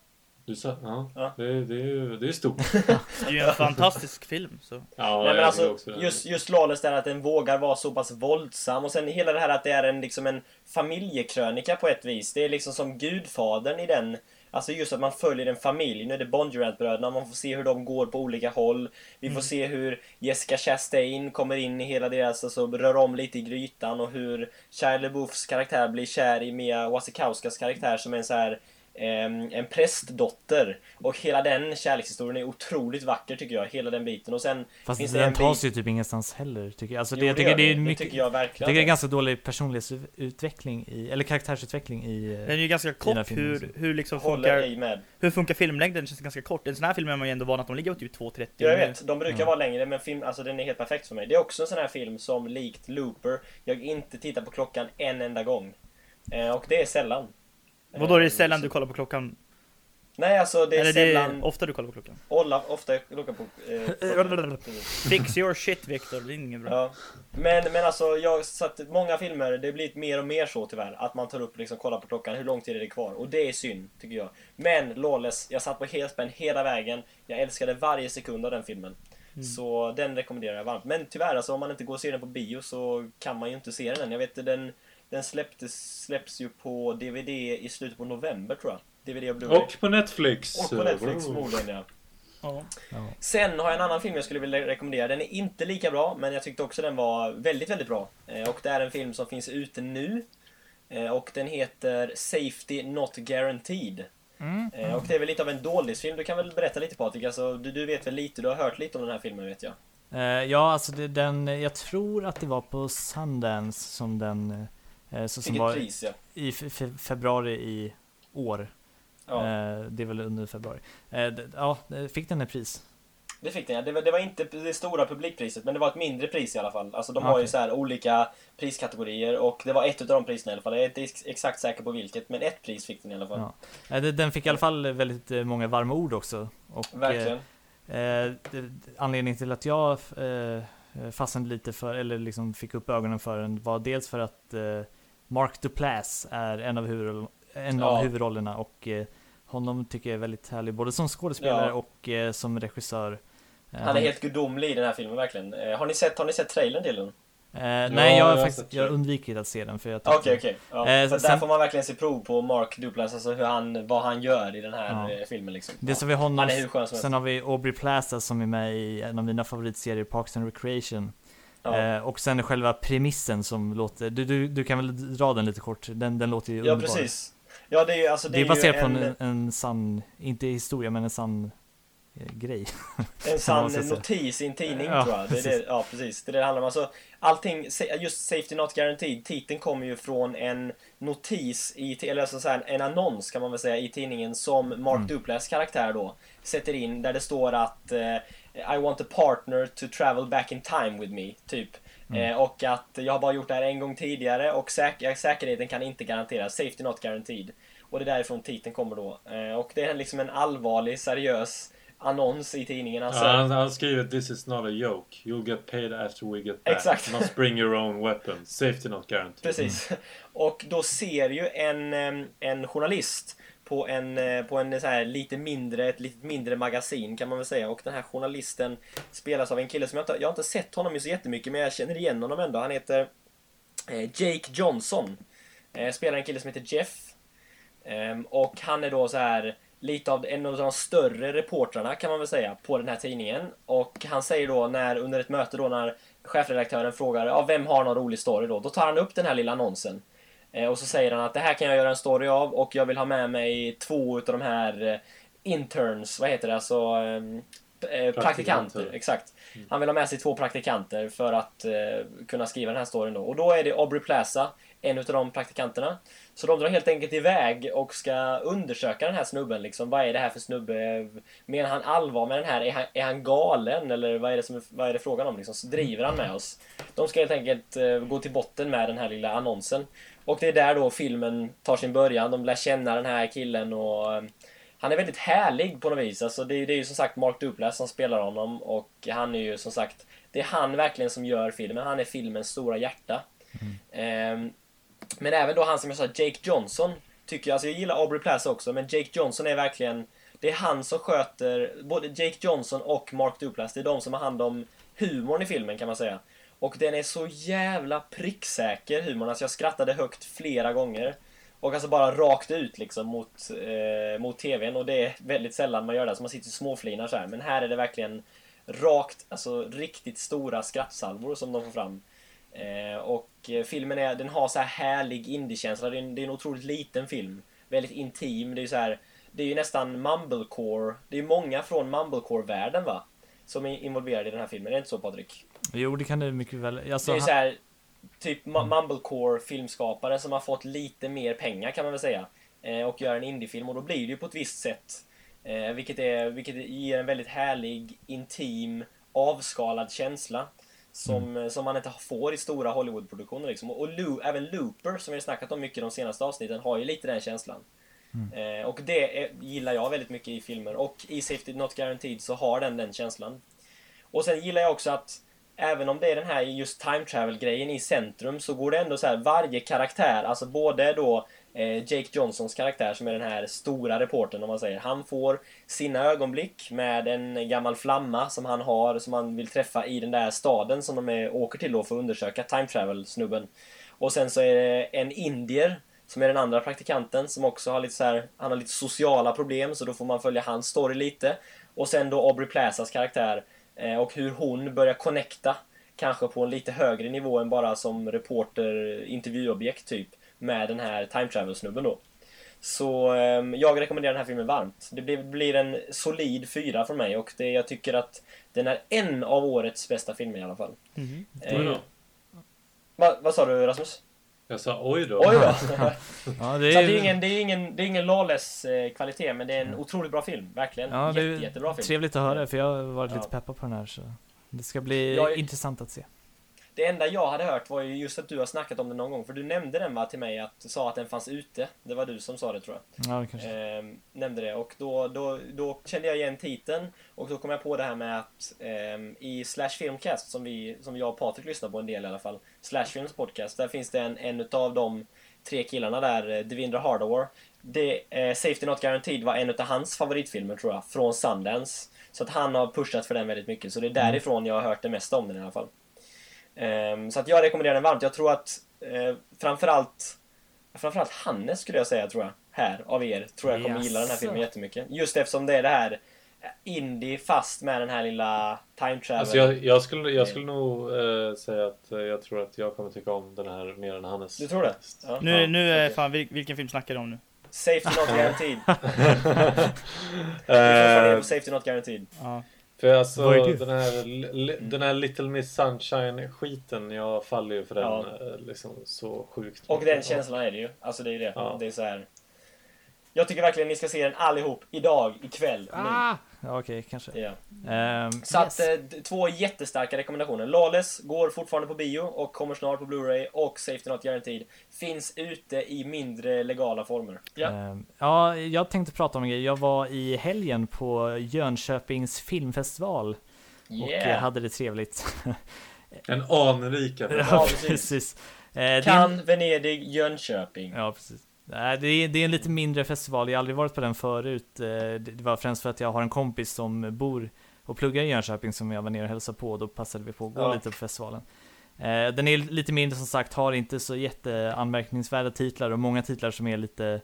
Du sa, ja, Ja. Det, det, är det är stort. Det är ju en fantastisk film så. Ja, Nej, men alltså, just, just Lawless där att den vågar vara så pass våldsam och sen hela det här att det är en, liksom en familjekrönika på ett vis. Det är liksom som Gudfadern i den. Alltså just att man följer en familj. Nu är det Bondurant-bröderna, man får se hur de går på olika håll. Vi får se hur Jessica Chastain kommer in i hela deras, alltså rör om lite i grytan och hur Shia LaBeoufs karaktär blir kär i Mia Wasikauskas karaktär som är en så här en prästdotter. Och hela den kärlekshistorien är otroligt vacker tycker jag, hela den biten. Och sen Fast finns det den en tas bit... ju typ ingenstans heller tycker jag. Alltså det, Jo, jag tycker gör det är det. mycket, Det tycker jag jag verkligen. tycker det är ganska dålig personlighetsutveckling i, eller karaktärsutveckling i... Den är ju ganska den kort här filmen, hur, så. hur liksom funkar, hur funkar filmlängden känns ganska kort. En sån här film är man ju ändå van att de ligger på typ 2.30. Jag vet, de brukar Ja. vara längre men film, alltså den är helt perfekt för mig. Det är också en sån här film som likt Looper, jag inte tittar på klockan en enda gång. Eh, och det är sällan. Vadå är det Eh, sällan du kollar på klockan? Nej alltså det är Eller det sällan, är ofta du kollar på klockan? Olla, ofta jag kollar på... Eh, Fix your shit Victor, det är inget bra. Ja. Men, men alltså, jag satt många filmer, det blir mer och mer så tyvärr. Att man tar upp liksom, kollar på klockan, hur lång tid är det kvar? Och det är synd, tycker jag. Men Lawless, jag satt på helspänn hela vägen. Jag älskade varje sekund av den filmen. Så den rekommenderar jag varmt. Men tyvärr, alltså, om man inte går och ser den på bio så kan man ju inte se den än. Jag vet, den, den släpptes, släpps ju på DVD i slutet på november tror jag. DVD och Blu-ray. Och på Netflix. Och på Netflix förmodligen ja. Ja. Sen har jag en annan film jag skulle vilja rekommendera. Den är inte lika bra, men jag tyckte också den var väldigt, väldigt bra. Eh, Och det är en film som finns ute nu. Eh, Och den heter Safety Not Guaranteed. Mm. Eh, Och det är väl lite av en dålisfilm. Du kan väl berätta lite Patrik? Alltså, du, du vet väl lite, du har hört lite om den här filmen vet jag. Ja, alltså den, jag tror att det var på Sundance som den, så, som var pris ja. i fe- fe- februari i år. ja. Eh, det är väl under februari. Eh, ja, eh, fick den ett pris? Det fick den ja. Det var, det var inte det stora publikpriset, men det var ett mindre pris i alla fall. Alltså de har ju så här olika priskategorier och det var ett av de priserna i alla fall. Jag är inte ex- exakt säker på vilket, men ett pris fick den i alla fall. Ja. Eh, den fick i alla fall väldigt eh, många varma ord också. Och, Verkligen. Eh, eh, anledningen till att jag eh, fastnade lite för, eller liksom fick upp ögonen för den var dels för att eh, Mark Duplass är en av, huvudroll, en Ja. av huvudrollerna och eh, honom tycker jag är väldigt härlig både som skådespelare Ja. och eh, som regissör. Eh, Han är helt gudomlig i den här filmen verkligen. Har, ni sett, har ni sett trailern till den? eh, nej, jag har faktiskt jag undvikit att se den för jag Okej, okej. Ja. Eh, För sen- där får man verkligen se prov på Mark Duplass, alltså hur han, vad han gör i den här Ja. filmen liksom. Det som vi har Han honom, är hur skön som helst. sen har vi Aubrey Plaza som är med i en av mina favoritserier, Parks and Recreation. Ja. Eh, och sen själva premissen som låter, du, du, du kan väl dra den lite kort? Den, den låter ju ja, underbar. precis. Ja, det är alltså Det är ju baserat på en, en, en sann, inte historia men en sann eh, grej. en sann notis i en tidning Ja, tror jag. Det är det, ja, precis. Det är det det handlar om. Alltså, allting, just Safety Not Guaranteed, titeln kommer ju från en notis, i, eller så här, en annons kan man väl säga i tidningen som Mark Mm. Duplass karaktär då sätter in där det står att eh, I want a partner to travel back in time with me, typ. Mm. Eh, och att jag har bara gjort det här en gång tidigare och säk- säkerheten kan inte garanteras. Safety not guaranteed. Och det är därifrån titeln kommer då. Eh, och det är liksom en allvarlig, seriös annons i tidningen. Alltså, Ja, han, han skriver This is not a joke. You'll get paid after we get back. Exakt. Must bring your own weapon. Safety not guaranteed. Precis. Och då ser ju en, en journalist på en, eh, på en så här lite mindre, ett lite mindre magasin kan man väl säga. Och den här journalisten spelas av en kille som jag inte, jag har inte sett honom i så jättemycket men jag känner igen honom ändå. Han heter eh, Jake Johnson. Eh, spelar en kille som heter Jeff. Ehm, och han är då så här lite av en av de större reportrarna kan man väl säga på den här tidningen. Och han säger då när, under ett möte då när chefredaktören frågar ja, vem har någon rolig story då? Då tar han upp den här lilla annonsen. Eh, och så säger han att det här kan jag göra en story av och jag vill ha med mig två utav de här eh, interns, vad heter det, alltså ehm, eh, praktikanter. Praktikanter. Exakt. Han vill ha med sig två praktikanter för att eh, kunna skriva den här storyn då. Och då är det Aubrey Plaza, en utav de praktikanterna. Så de drar helt enkelt iväg och ska undersöka den här snubben. Liksom. Vad är det här för snubbe? Menar han allvar med den här? Är han, är han galen? Eller vad är det, som vad är det frågan om? Liksom? Så driver han med oss. De ska helt enkelt eh, gå till botten med den här lilla annonsen. Och det är där då filmen tar sin början. De lär känna den här killen och eh, han är väldigt härlig på något vis. Alltså det, är, det är ju som sagt Mark Duplass som spelar honom och han är ju som sagt Det är han verkligen som gör filmen. Han är filmens stora hjärta. Ehm, men även då han som jag sa, Jake Johnson. Tycker jag, alltså jag gillar Aubrey Plaza också, men Jake Johnson är verkligen Det är han som sköter, både Jake Johnson och Mark Duplass, det är de som har hand om humorn i filmen kan man säga. Och den är så jävla pricksäker humorn, alltså jag skrattade högt flera gånger. Och alltså bara rakt ut liksom mot, eh, mot TVn och det är väldigt sällan man gör det, så man sitter och småflinar så här. Men här är det verkligen rakt, alltså riktigt stora skrattsalvor som de får fram. Eh, och eh, filmen är, den har så här härlig indiekänsla, det är, en, det är en otroligt liten film. Väldigt intim, det är så här, det är ju nästan mumblecore, det är många från mumblecore-världen va? Som är involverade i den här filmen, är det inte så Patrik? Jo, det kan du mycket väl. Alltså, det är så här, typ mu- mumblecore filmskapare som har fått lite mer pengar kan man väl säga. Eh, och gör en indiefilm och då blir det ju på ett visst sätt. Eh, vilket, är, vilket ger en väldigt härlig, intim, avskalad känsla. Som, som man inte får i stora Hollywoodproduktioner liksom. Och, och även Looper, som vi har snackat om mycket de senaste avsnitten, har ju lite den känslan. Eh, och det är, gillar jag väldigt mycket i filmer. Och i Safety Not Guaranteed så har den den känslan. Och sen gillar jag också att Även om det är den här just time travel-grejen i centrum så går det ändå så här varje karaktär, alltså både då eh, Jake Johnsons karaktär som är den här stora reportern om man säger. Han får sina ögonblick med en gammal flamma som han har, som han vill träffa i den där staden som de är, åker till då för att undersöka time travel-snubben. Och sen så är det en indier som är den andra praktikanten som också har lite så här, han har lite sociala problem så då får man följa hans story lite. Och sen då Aubrey Plazas karaktär och hur hon börjar connecta kanske på en lite högre nivå än bara som reporter, intervjuobjekt typ med den här time travel snubben då. Så eh, jag rekommenderar den här filmen varmt. Det blir, blir en solid fyra från mig och det, jag tycker att den är en av årets bästa filmer i alla fall. Mhm. Oj då. Va, vad sa du Rasmus? Jag sa oj då. Oj då! ja, det Så att det är är, ingen, det är ingen, det är ingen lawless eh, kvalitet, men det är en otroligt bra film. Verkligen. ja, Jätte, är jättebra film. trevligt att höra för jag har varit lite Ja. peppad på den här så det ska bli Jag är- intressant att se. Det enda jag hade hört var ju just att du har snackat om den någon gång, för du nämnde den va till mig, att du sa att den fanns ute. Det var du som sa det tror jag. Ja, det kanske. Ehm, nämnde det och då, då, då kände jag igen titeln och då kom jag på det här med att ehm, i Slash Filmcast som, vi, som jag och Patrik lyssnar på en del i alla fall, Slash Films podcast, där finns det en, en utav de tre killarna där, eh, Devindra Hardawar. Det, eh, Safety Not Guaranteed var en utav hans favoritfilmer tror jag, från Sundance. Så att han har pushat för den väldigt mycket, så det är därifrån jag har hört det mesta om den i alla fall. Ehm, så att jag rekommenderar den varmt. Jag tror att eh, framförallt Framförallt Hannes skulle jag säga tror jag. Här av er. Tror jag kommer gilla den här filmen jättemycket. Just eftersom det är det här indie fast med den här lilla time travel. Alltså jag, jag, skulle, jag skulle nog eh, säga att eh, jag tror att jag kommer tycka om den här mer än Hannes. Du tror det? Ja. Nu, Ja, nu är okej. fan, vil- vilken film snackar du om nu? Safety Not Guaranteed. Eh, på Safety Not Guaranteed. Ja. för alltså den här, li- den här Little Miss Sunshine skiten, jag faller ju för den Ja. eh, liksom så sjukt. Och den känslan är det ju. Alltså det är ju det. Ja. Det är så här. Jag tycker verkligen ni ska se den allihop. Idag, ikväll, nu. Ja, okej, kanske. Ja. Ehm, Så yes. att, eh, två jättestarka rekommendationer. Lawless går fortfarande på bio och kommer snart på Blu-ray och Safety Not Guaranteed finns ute i mindre legala former. Ja. Ehm, ja, jag tänkte prata om en grej. Jag var i helgen på Jönköpings filmfestival och jag Yeah! hade det trevligt. En anrika. Ja, precis. Eh, Cannes, Venedig, Jönköping. Ja, precis. Nej, det, är, det är en lite mindre festival, jag har aldrig varit på den förut. Eh, Det var främst för att jag har en kompis som bor och pluggar i Jönköping som jag var nere och hälsade på och då passade vi på att gå Ja. lite på festivalen. Eh, Den är lite mindre som sagt, har inte så jätteanmärkningsvärda titlar och många titlar som är lite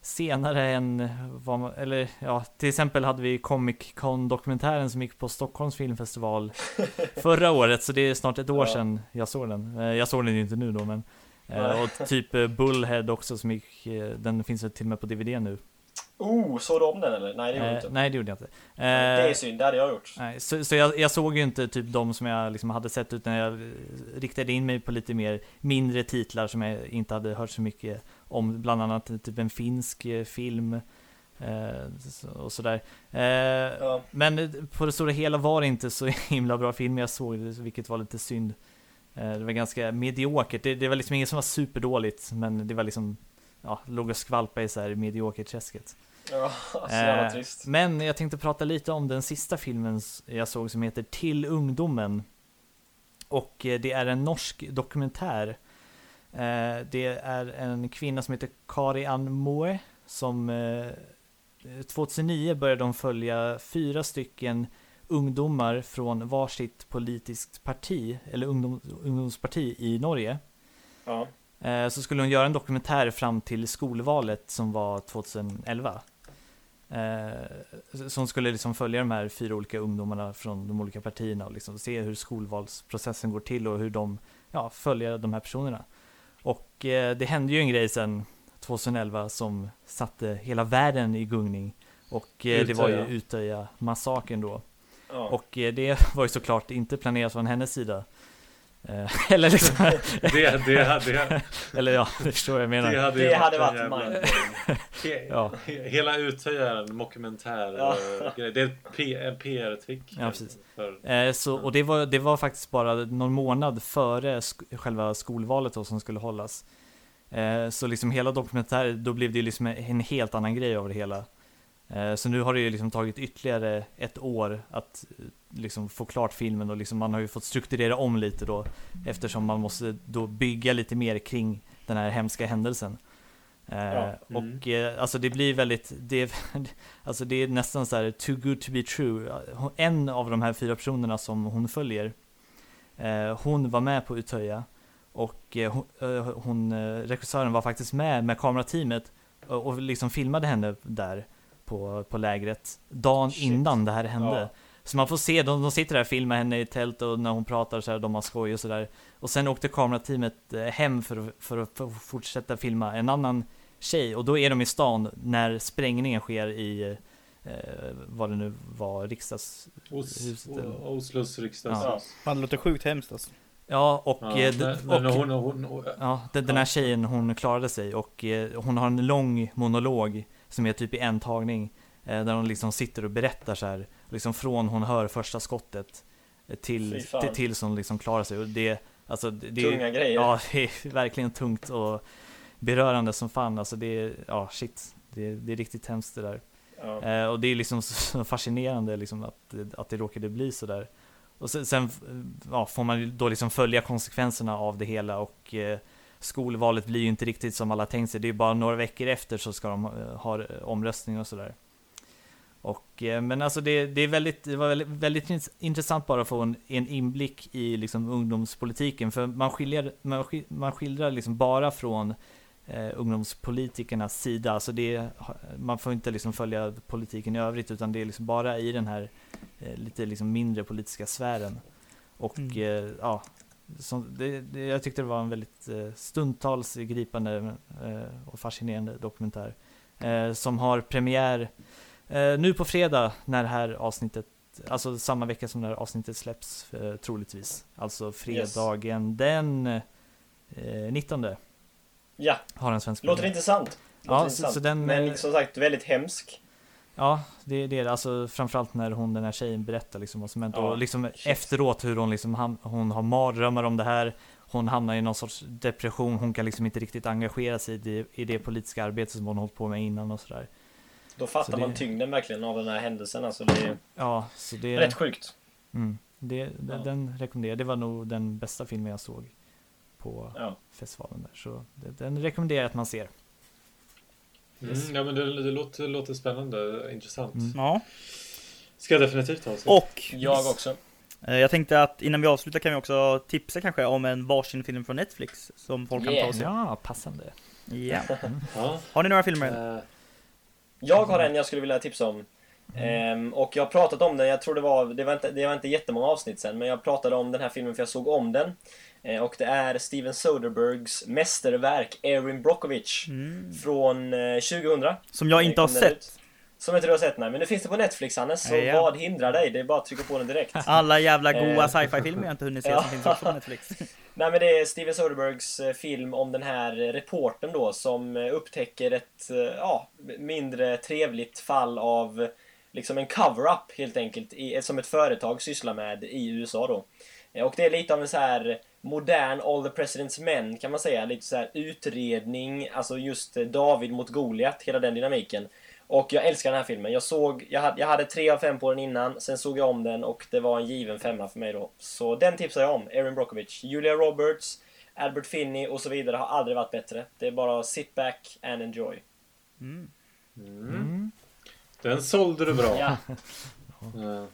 senare än vad man, eller ja, till exempel hade vi Comic Con dokumentären som gick på Stockholms filmfestival förra året, så det är snart ett år Ja. sedan jag såg den. Eh, Jag såg den ju inte nu då, men. Och typ eh, Bullhead också som gick, eh, den finns till och med på DVD nu. Oh, såg du om den eller? Nej, det gjorde Eh, inte. nej, det gjorde jag inte. det är Eh, synd, det hade jag gjort. Nej, så, så jag, jag såg ju inte typ de som jag liksom hade sett utan jag eh, riktade in mig på lite mer mindre titlar som jag inte hade hört så mycket om, bland annat typ en finsk eh, film eh, och sådär. Eh, Ja. Men eh, på det stora hela var det inte så himla bra film jag såg, vilket var lite synd. Eh, Det var ganska mediokert, det, det var liksom inget som var superdåligt, men det var liksom, ja, låg och skvalpa i så här mediokert-träsket. Ja, så jävla Eh, trist. Men jag tänkte prata lite om den sista filmen jag såg som heter Till ungdomen. Och eh, det är en norsk dokumentär. Det är en kvinna som heter Kari Ann Moe som eh, 2009 började de följa fyra stycken ungdomar från varsitt politiskt parti, eller ungdom, ungdomsparti i Norge. Ja. Eh, så skulle hon göra en dokumentär fram till skolvalet som var 2011. Eh, som skulle liksom följa de här fyra olika ungdomarna från de olika partierna och liksom se hur skolvalsprocessen går till och hur de ja, följer de här personerna. Och eh, det hände ju en grej sen 2011 som satte hela världen i gungning. Och eh, det var ju Utöya. Utöya-massakern då. Ja. Och eh, det var ju såklart inte planerat från hennes sida. Eh, eller liksom, Det, det, det, eller ja, du förstår jag menar. det hade, Det hade varit jävla- mind He- Ja. he- Hela Utöja är en mockumentär Ja. Det är en PR-trick. Ja, precis. För, Eh, så, och det var, det var faktiskt bara någon månad före sk- själva skolvalet då, som skulle hållas. Så liksom hela dokumentären, då blev det ju liksom en helt annan grej av det hela. Eh, så nu har det ju liksom tagit ytterligare ett år att eh, liksom få klart filmen och liksom man har ju fått strukturera om lite då eftersom man måste då bygga lite mer kring den här hemska händelsen. Eh, Ja, mm. Och alltså det blir väldigt, det alltså det är nästan så här too good to be true. En av de här fyra personerna som hon följer, hon var med på Utöja och hon, regissören var faktiskt med med kamerateamet och, och liksom filmade henne där på, på lägret dagen Shit. innan det här hände. Ja. Så man får se, de, de sitter där och filmar henne i tält och när hon pratar så här, de har skoj och sådär. Och sen åkte kamerateamet eh, hem för, att- för, att- fortsätta filma en annan tjej och då är de i stan när sprängningen sker i eh, vad det nu var, riksdags... Os, Oslos riksdags. Ja. Fan, det låter sjukt hemskt alltså. Ja, och, Ja, eh, d- men, men och hon, hon, hon, ja, den, den här tjejen hon klarade sig och eh, hon har en lång monolog som är typ i en tagning eh, där hon liksom sitter och berättar så här, liksom från hon hör första skottet eh, till, till, tills hon liksom klarar sig och det, alltså det, det Tunga grejer. Ja, det är verkligen tungt och berörande som fan. Alltså det är, ja shit. Det, det är riktigt hemskt det där. Ja. Eh, och det är liksom så fascinerande liksom att, att det råkade bli så där. Och sen, sen ja, får man då liksom följa konsekvenserna av det hela och eh, skolvalet blir ju inte riktigt som alla tänkt sig. Det är bara några veckor efter så ska de eh, ha eh, omröstning och sådär. Och, eh, men alltså det, det, är väldigt, det var väldigt, väldigt int- intressant bara att få en, en inblick i liksom ungdomspolitiken. För man, skiljer, man, man skildrar liksom bara från eh, ungdomspolitikernas sida. Alltså det, man får inte liksom följa politiken i övrigt utan det är liksom bara i den här eh, lite liksom mindre politiska sfären. Och Mm. eh, ja, som, det, det, jag tyckte det var en väldigt eh, stundtals gripande eh, och fascinerande dokumentär. Eh, som har premiär nu på fredag när det här avsnittet, alltså samma vecka som det här avsnittet släpps eh, troligtvis. Alltså fredagen den eh, 19 ja, har en svensk låter premiär. intressant. Låter Ja, så, intressant. så den, Men som sagt, väldigt hemsk. Ja, det, det är det. Alltså framförallt när hon, den här tjejen berättar liksom vad som hänt. Ja, och liksom shit. efteråt hur hon liksom, ham- hon har mardrömmar om det här. Hon hamnar i någon sorts depression. Hon kan liksom inte riktigt engagera sig i det, i det politiska arbetet som hon hållit på med innan och sådär. Då fattar Så det- man tyngden verkligen av den här händelsen. Alltså, det är Ja, så det... rätt sjukt. Mm, det, det Ja. Den rekommenderar. Det var nog den bästa filmen jag såg på Ja. festivalen där. Så det, den rekommenderar jag att man ser. Mm, ja, men det, det låter, låter spännande, intressant. Mm. Ja. Ska jag definitivt ha. Så. Och Jag också. eh, jag tänkte att innan vi avslutar kan vi också tipsa kanske om en varsin film från Netflix som folk kan ta och se. Ja, passande. Ja. Ja. Har ni några filmer? Eh, Jag har en jag skulle vilja tipsa om. Ehm, och jag har pratat om den, jag tror det var, det var, inte, det var inte jättemånga avsnitt sen, men jag pratade om den här filmen för jag såg om den. Eh, och det är Steven Soderberghs mästerverk Erin Brockovich Mm. från eh, 2000. Som jag inte har den sett. ut. Som inte du har sett, nej. Men nu finns det på Netflix, Hannes. Så Ja. vad hindrar dig? Det är bara att trycka på den direkt. Alla jävla goa Eh. sci-fi-filmer jag inte hunnit se Ja. som finns också på Netflix. Nej men det är Steven Soderberghs eh, film om den här eh, reportern då som eh, upptäcker ett, eh, ja, mindre trevligt fall av eh, liksom en cover-up helt enkelt, i, som ett företag sysslar med i USA då. Eh, Och det är lite av en så här modern All the President's Men kan man säga, lite så här utredning, alltså just David mot Goliat, hela den dynamiken. Och jag älskar den här filmen. Jag såg, jag hade, jag hade tre av fem på den innan, sen såg jag om den och det var en given femma för mig då. Så den tipsar jag om, Erin Brockovich. Julia Roberts, Albert Finney och så vidare har aldrig varit bättre. Det är bara sit back and enjoy. Mm. mm. Mm. Den sålde du bra. Ja. Eh,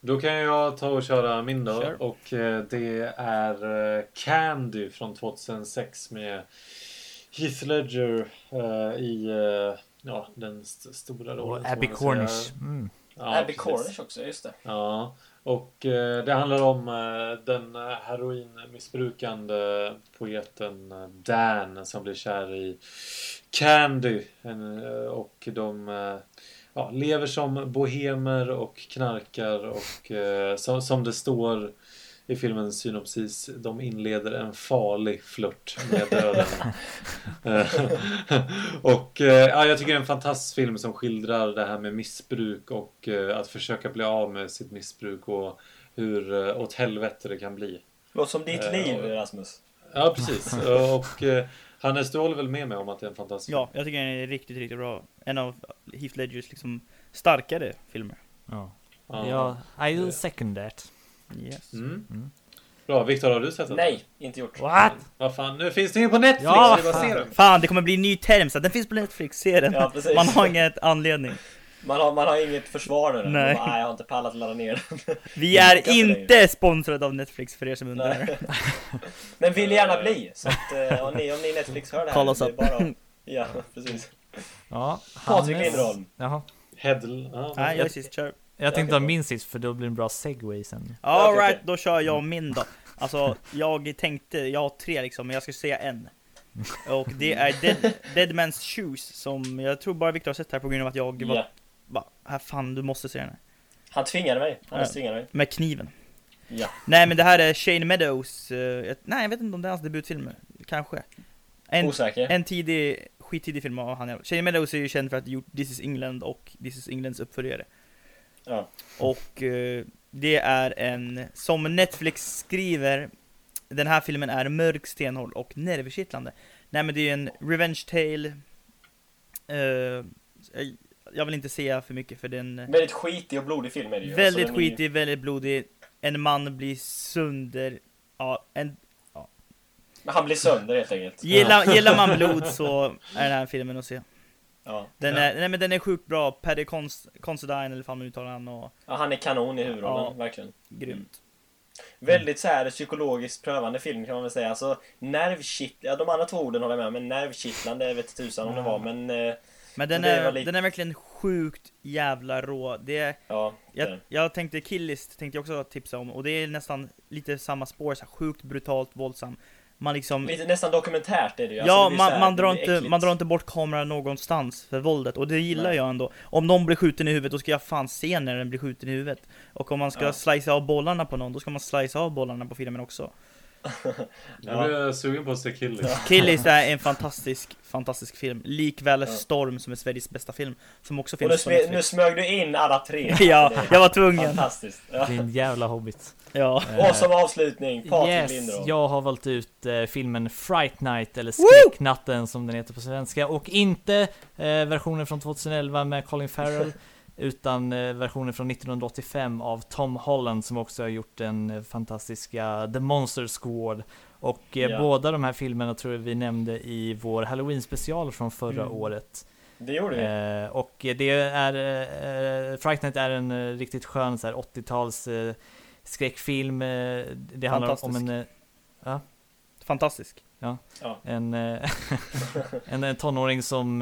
Då kan jag ta och köra min då. Kör. Och eh, det är eh, Candy från 2006 med Heath Ledger eh, i ja, den st- stora rollen. Och Abby. Cornish. Mm. Ja, Abby precis. Cornish också, just det. Ja, och eh, det handlar om eh, den heroinmissbrukande poeten Dan som blir kär i Candy. En, och de eh, ja, lever som bohemer och knarkar och eh, som, som det står i filmens synopsis, de inleder en farlig flört med döden. Eh, och eh, ja, jag tycker det är en fantastisk film som skildrar det här med missbruk och eh, att försöka bli av med sitt missbruk och hur eh, åt helvete det kan bli. Låter som ditt liv, Rasmus. Ja, precis. och Hannes, du håller väl med mig om att det är en fantastisk Ja, jag tycker den är riktigt, riktigt bra. En av Heath Ledgers liksom starkare filmer. Ja. Ja. I will second that. Yes. Mm. Mm. Bra, Viktor, har du sett den? Nej, inte gjort. What? Vad fan, nu finns den ju på Netflix! Ja, det fan. den. Fan, det kommer bli en ny term, så den finns på Netflix, se den. Ja, precis. Man har ingen anledning. Man har, man har inget försvar nu. Nej. Bara, Nej, jag har inte pallat ladda ner den. Vi är inte sponsrade av Netflix för er som undrar. Men vill gärna bli. Så att eh, om ni, om ni Netflix hör det här. Call us up. Bara, ja, precis. Ja, Patrik Lindholm. Jaha. Hedl. Ja, Nej, jag är sist, kör. Jag tänkte ta min sist för då blir det en bra segway sen. Alright, då kör jag min då. Alltså, jag tänkte, jag har tre liksom, men jag ska säga en. Och det är Dead, Dead Man's Shoes, som jag tror bara Viktor har sett här på grund av att jag var, Ja. bara, här fan du måste se den här. Han tvingade mig. Han Ja. tvingade mig. Med kniven. Ja. Nej men det här är Shane Meadows, ett- nej jag vet inte om det är hans debutfilm, kanske. En, Osäker. en tidig, skittidig film av han. Shane Meadows är ju känd för att ha gjort This is England och This is Englands uppföljare. Ja. Och eh, det är en, som Netflix skriver, den här filmen är mörk, stenhård och nervkittlande. Nej men det är en revenge tale. Eh, jag vill inte säga för mycket för den... Väldigt skitig och blodig film är det ju. Väldigt Alltså, den är ju- skitig, väldigt blodig. En man blir sönder... Ja, en, han blir sönder helt enkelt. gillar, gillar man blod så är den här filmen att se. Ja. Den Ja. är, nej men den är sjukt bra. Paddy Considine eller fan man uttalar han och ja, han är kanon i huvudrollen, Ja. verkligen. grymt. Väldigt så här psykologiskt prövande film kan man väl säga. Alltså nervkitt... Ja, de andra två orden håller jag med om, men nervkittlande vet tusan om det var, men... Eh, Men den är, lite- den är verkligen sjukt jävla rå. Det är, ja, det jag, jag tänkte Killist tänkte jag också tipsa om och det är nästan lite samma spår, så här, sjukt brutalt våldsam. Man liksom Lite nästan dokumentärt är det ju. Ja, Alltså, det man, här- man, drar inte, man drar inte bort kameran någonstans för våldet och det gillar Nej. jag ändå. Om någon blir skjuten i huvudet då ska jag fan se när den blir skjuten i huvudet. Och om man ska Ja. slicea av bollarna på någon då ska man slicea av bollarna på filmen också. Nu blir jag sugen på att se Killis. Killis är en fantastisk, fantastisk film. Likväl Ja. Storm som är Sveriges bästa film. Som också Och nu, finns sme, nu smög du in alla tre. Ja, jag var tvungen. Fantastiskt. Ja. Din jävla hobbit. Ja. Och som avslutning, Patrik yes, jag har valt ut eh, filmen Fright Night, eller Skräcknatten som den heter på svenska. Och inte eh, versionen från 2011 med Colin Farrell, utan eh, versionen från 1985 av Tom Holland som också har gjort den eh, fantastiska The Monster Squad. Och eh, Ja. båda de här filmerna tror jag vi nämnde i vår Halloween special från förra Mm. året. Det gjorde vi. Eh, och det är, eh, Fright Night är en eh, riktigt skön så här 80-tals eh, skräckfilm. Det handlar om en, eh, Fantastisk. en, eh, en, en tonåring som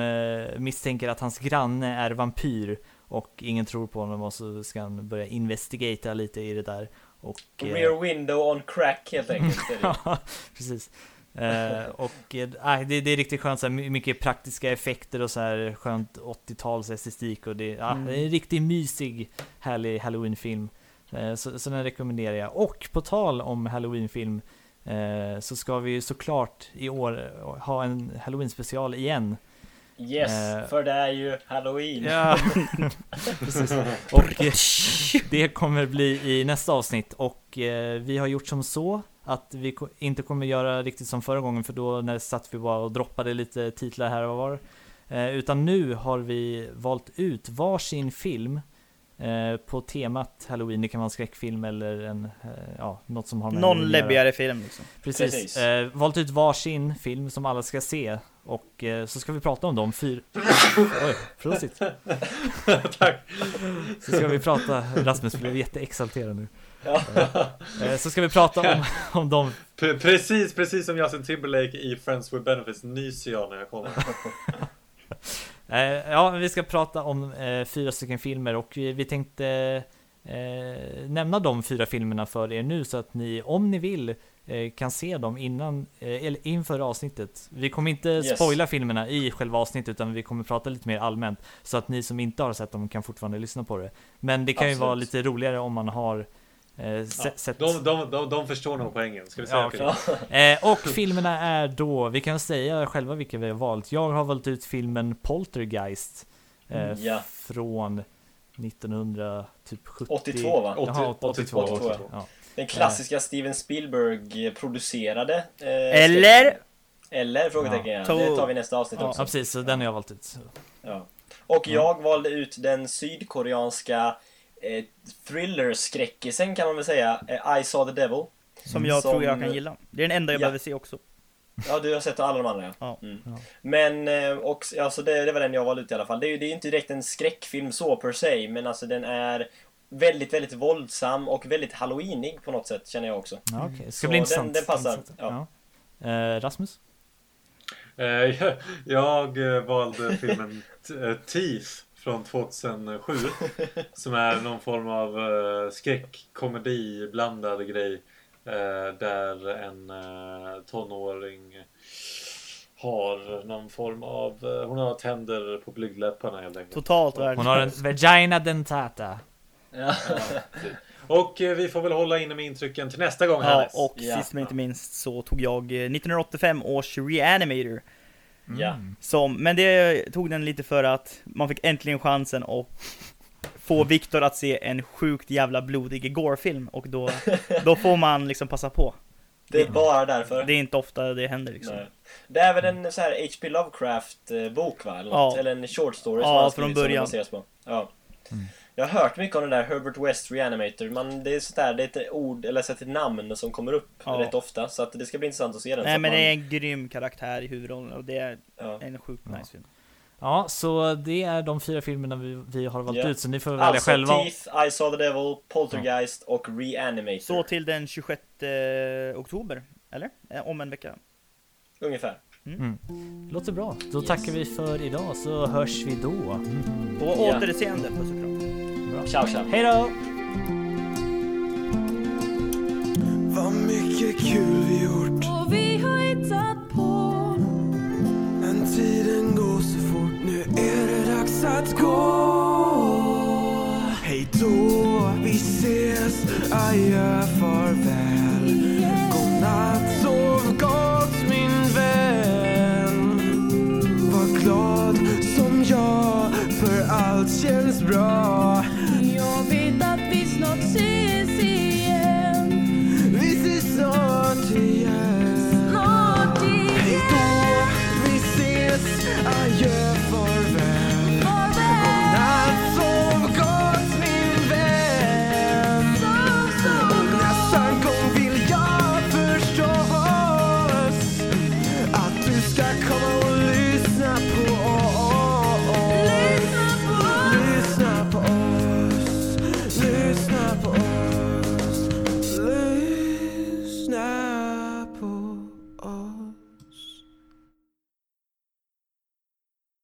misstänker att hans granne är vampyr och ingen tror på honom och så ska han börja investigata lite i det där. Och, eh, Rear window on crack helt enkelt. Ja, precis. Eh, och eh, det, det är riktigt skönt, så här, my- mycket praktiska effekter och så här skönt 80-tals estetik och det, Mm. det är en riktigt mysig, härlig halloweenfilm. Eh, så, så den rekommenderar jag. Och på tal om halloweenfilm eh, så ska vi ju såklart i år ha en halloween special igen. Yes, Eh. för det är ju halloween. Ja, precis. Och eh, det kommer bli i nästa avsnitt och eh, vi har gjort som så att vi ko- inte kommer göra riktigt som förra gången för då när satt vi bara och droppade lite titlar här och var. Eh, utan nu har vi valt ut varsin film på temat Halloween. Det kan vara en skräckfilm eller en, eh, ja, något som har med Någon läbbigare film liksom. Precis. Precis. Eh, valt ut varsin film som alla ska se och eh, så ska vi prata om de fyra... Oj, prosit. Tack! Så ska vi prata, Rasmus blev jätteexalterad nu. Ja. Eh, så ska vi prata om, om de Pre- precis, precis som Justin Timberlake i Friends with Benefits nyser jag när jag kommer. Eh, ja, vi ska prata om eh, fyra stycken filmer och vi, tänkte eh, nämna de fyra filmerna för er nu så att ni, om ni vill, kan se dem innan, eller inför avsnittet. Vi kommer inte Yes. spoila filmerna i själva avsnittet utan vi kommer prata lite mer allmänt så att ni som inte har sett dem kan fortfarande lyssna på det. Men det kan ju Absolut. vara lite roligare om man har eh, sett De, de, de, de förstår nog poängen, ska vi säga Ja, Filip? Eh, och filmerna är då, vi kan säga själva vilka vi har valt. Jag har valt ut filmen Poltergeist eh, Mm, ja. från 1970... 82 va? Jaha, 82. 82, 82. Ja. Den klassiska Steven Spielberg producerade. Eh, Eller? Eller? Frågetecken ja. Det tar vi nästa avsnitt Ja. också. ja, precis, så den har jag valt ut. Ja. Och jag valde ut den sydkoreanska eh, thriller-skräckisen kan man väl säga. Eh, I saw the devil. Som jag Som- tror jag kan gilla. Det är den enda jag Ja. behöver se också. Ja, du har sett alla de andra ja. Ja. Mm. Ja. Men, eh, och, alltså det, det var den jag valde ut i alla fall. Det är ju det är inte direkt en skräckfilm så per se, men alltså den är väldigt, väldigt våldsam och väldigt halloweenig på något sätt känner jag också. Ja, okej. Det ska Så bli den- intressant. den passar, Intressant. ja. Ja. Eh, Rasmus? Eh, jag- jag valde filmen T- Teeth från 2007. Som är någon form av eh, skräckkomedi blandad grej. eh, Där en eh, tonåring har någon form av... eh, Hon har tänder på blygdläpparna helt enkelt. Totalt värdelös. Hon har en vagina dentata. Ja. Och vi får väl hålla inne med intrycken till nästa gång Ja, Hannes. och Ja. sist men inte minst så tog jag eh, 1985 års Reanimator. Ja. Som, men det tog den lite för att man fick äntligen chansen att få Viktor att se en sjukt jävla blodig gore-film och då, då får man liksom passa på. Det är bara därför. Det är inte ofta det händer liksom. Nej. Det är väl en så här H.P. Lovecraft eh, va? Eller, något? Ja. Eller en short story Ja, som han från skrivit som början. baseras på. Ja. Jag har hört mycket om den där Herbert West Reanimator. Man, det är sådär, det är ett ord, eller så ett namn som kommer upp Ja. rätt ofta. Så att det ska bli intressant att se den. Nej men man, det är en grym karaktär i huvudrollen och det är ja. en sjukt Ja. nice film. Ja, så det är de fyra filmerna vi, vi har valt Ja. ut, så ni får välja Alltså själva. Teeth, I saw the devil, Poltergeist och Reanimator. Så till den 26 oktober, eller? Eh, Om en vecka. Ungefär. Låter bra. Då Yes. tackar vi för idag, så hörs vi då. På Ja. återseende, puss och kram. Ciao ciao. Hej då! Vad mycket kul vi gjort. Och vi har hittat på Men tiden går så fort, nu är det dags att gå. Hej då, vi ses, adjö, farväl. Godnatt, sov gott min vän. Var glad som jag, för allt känns bra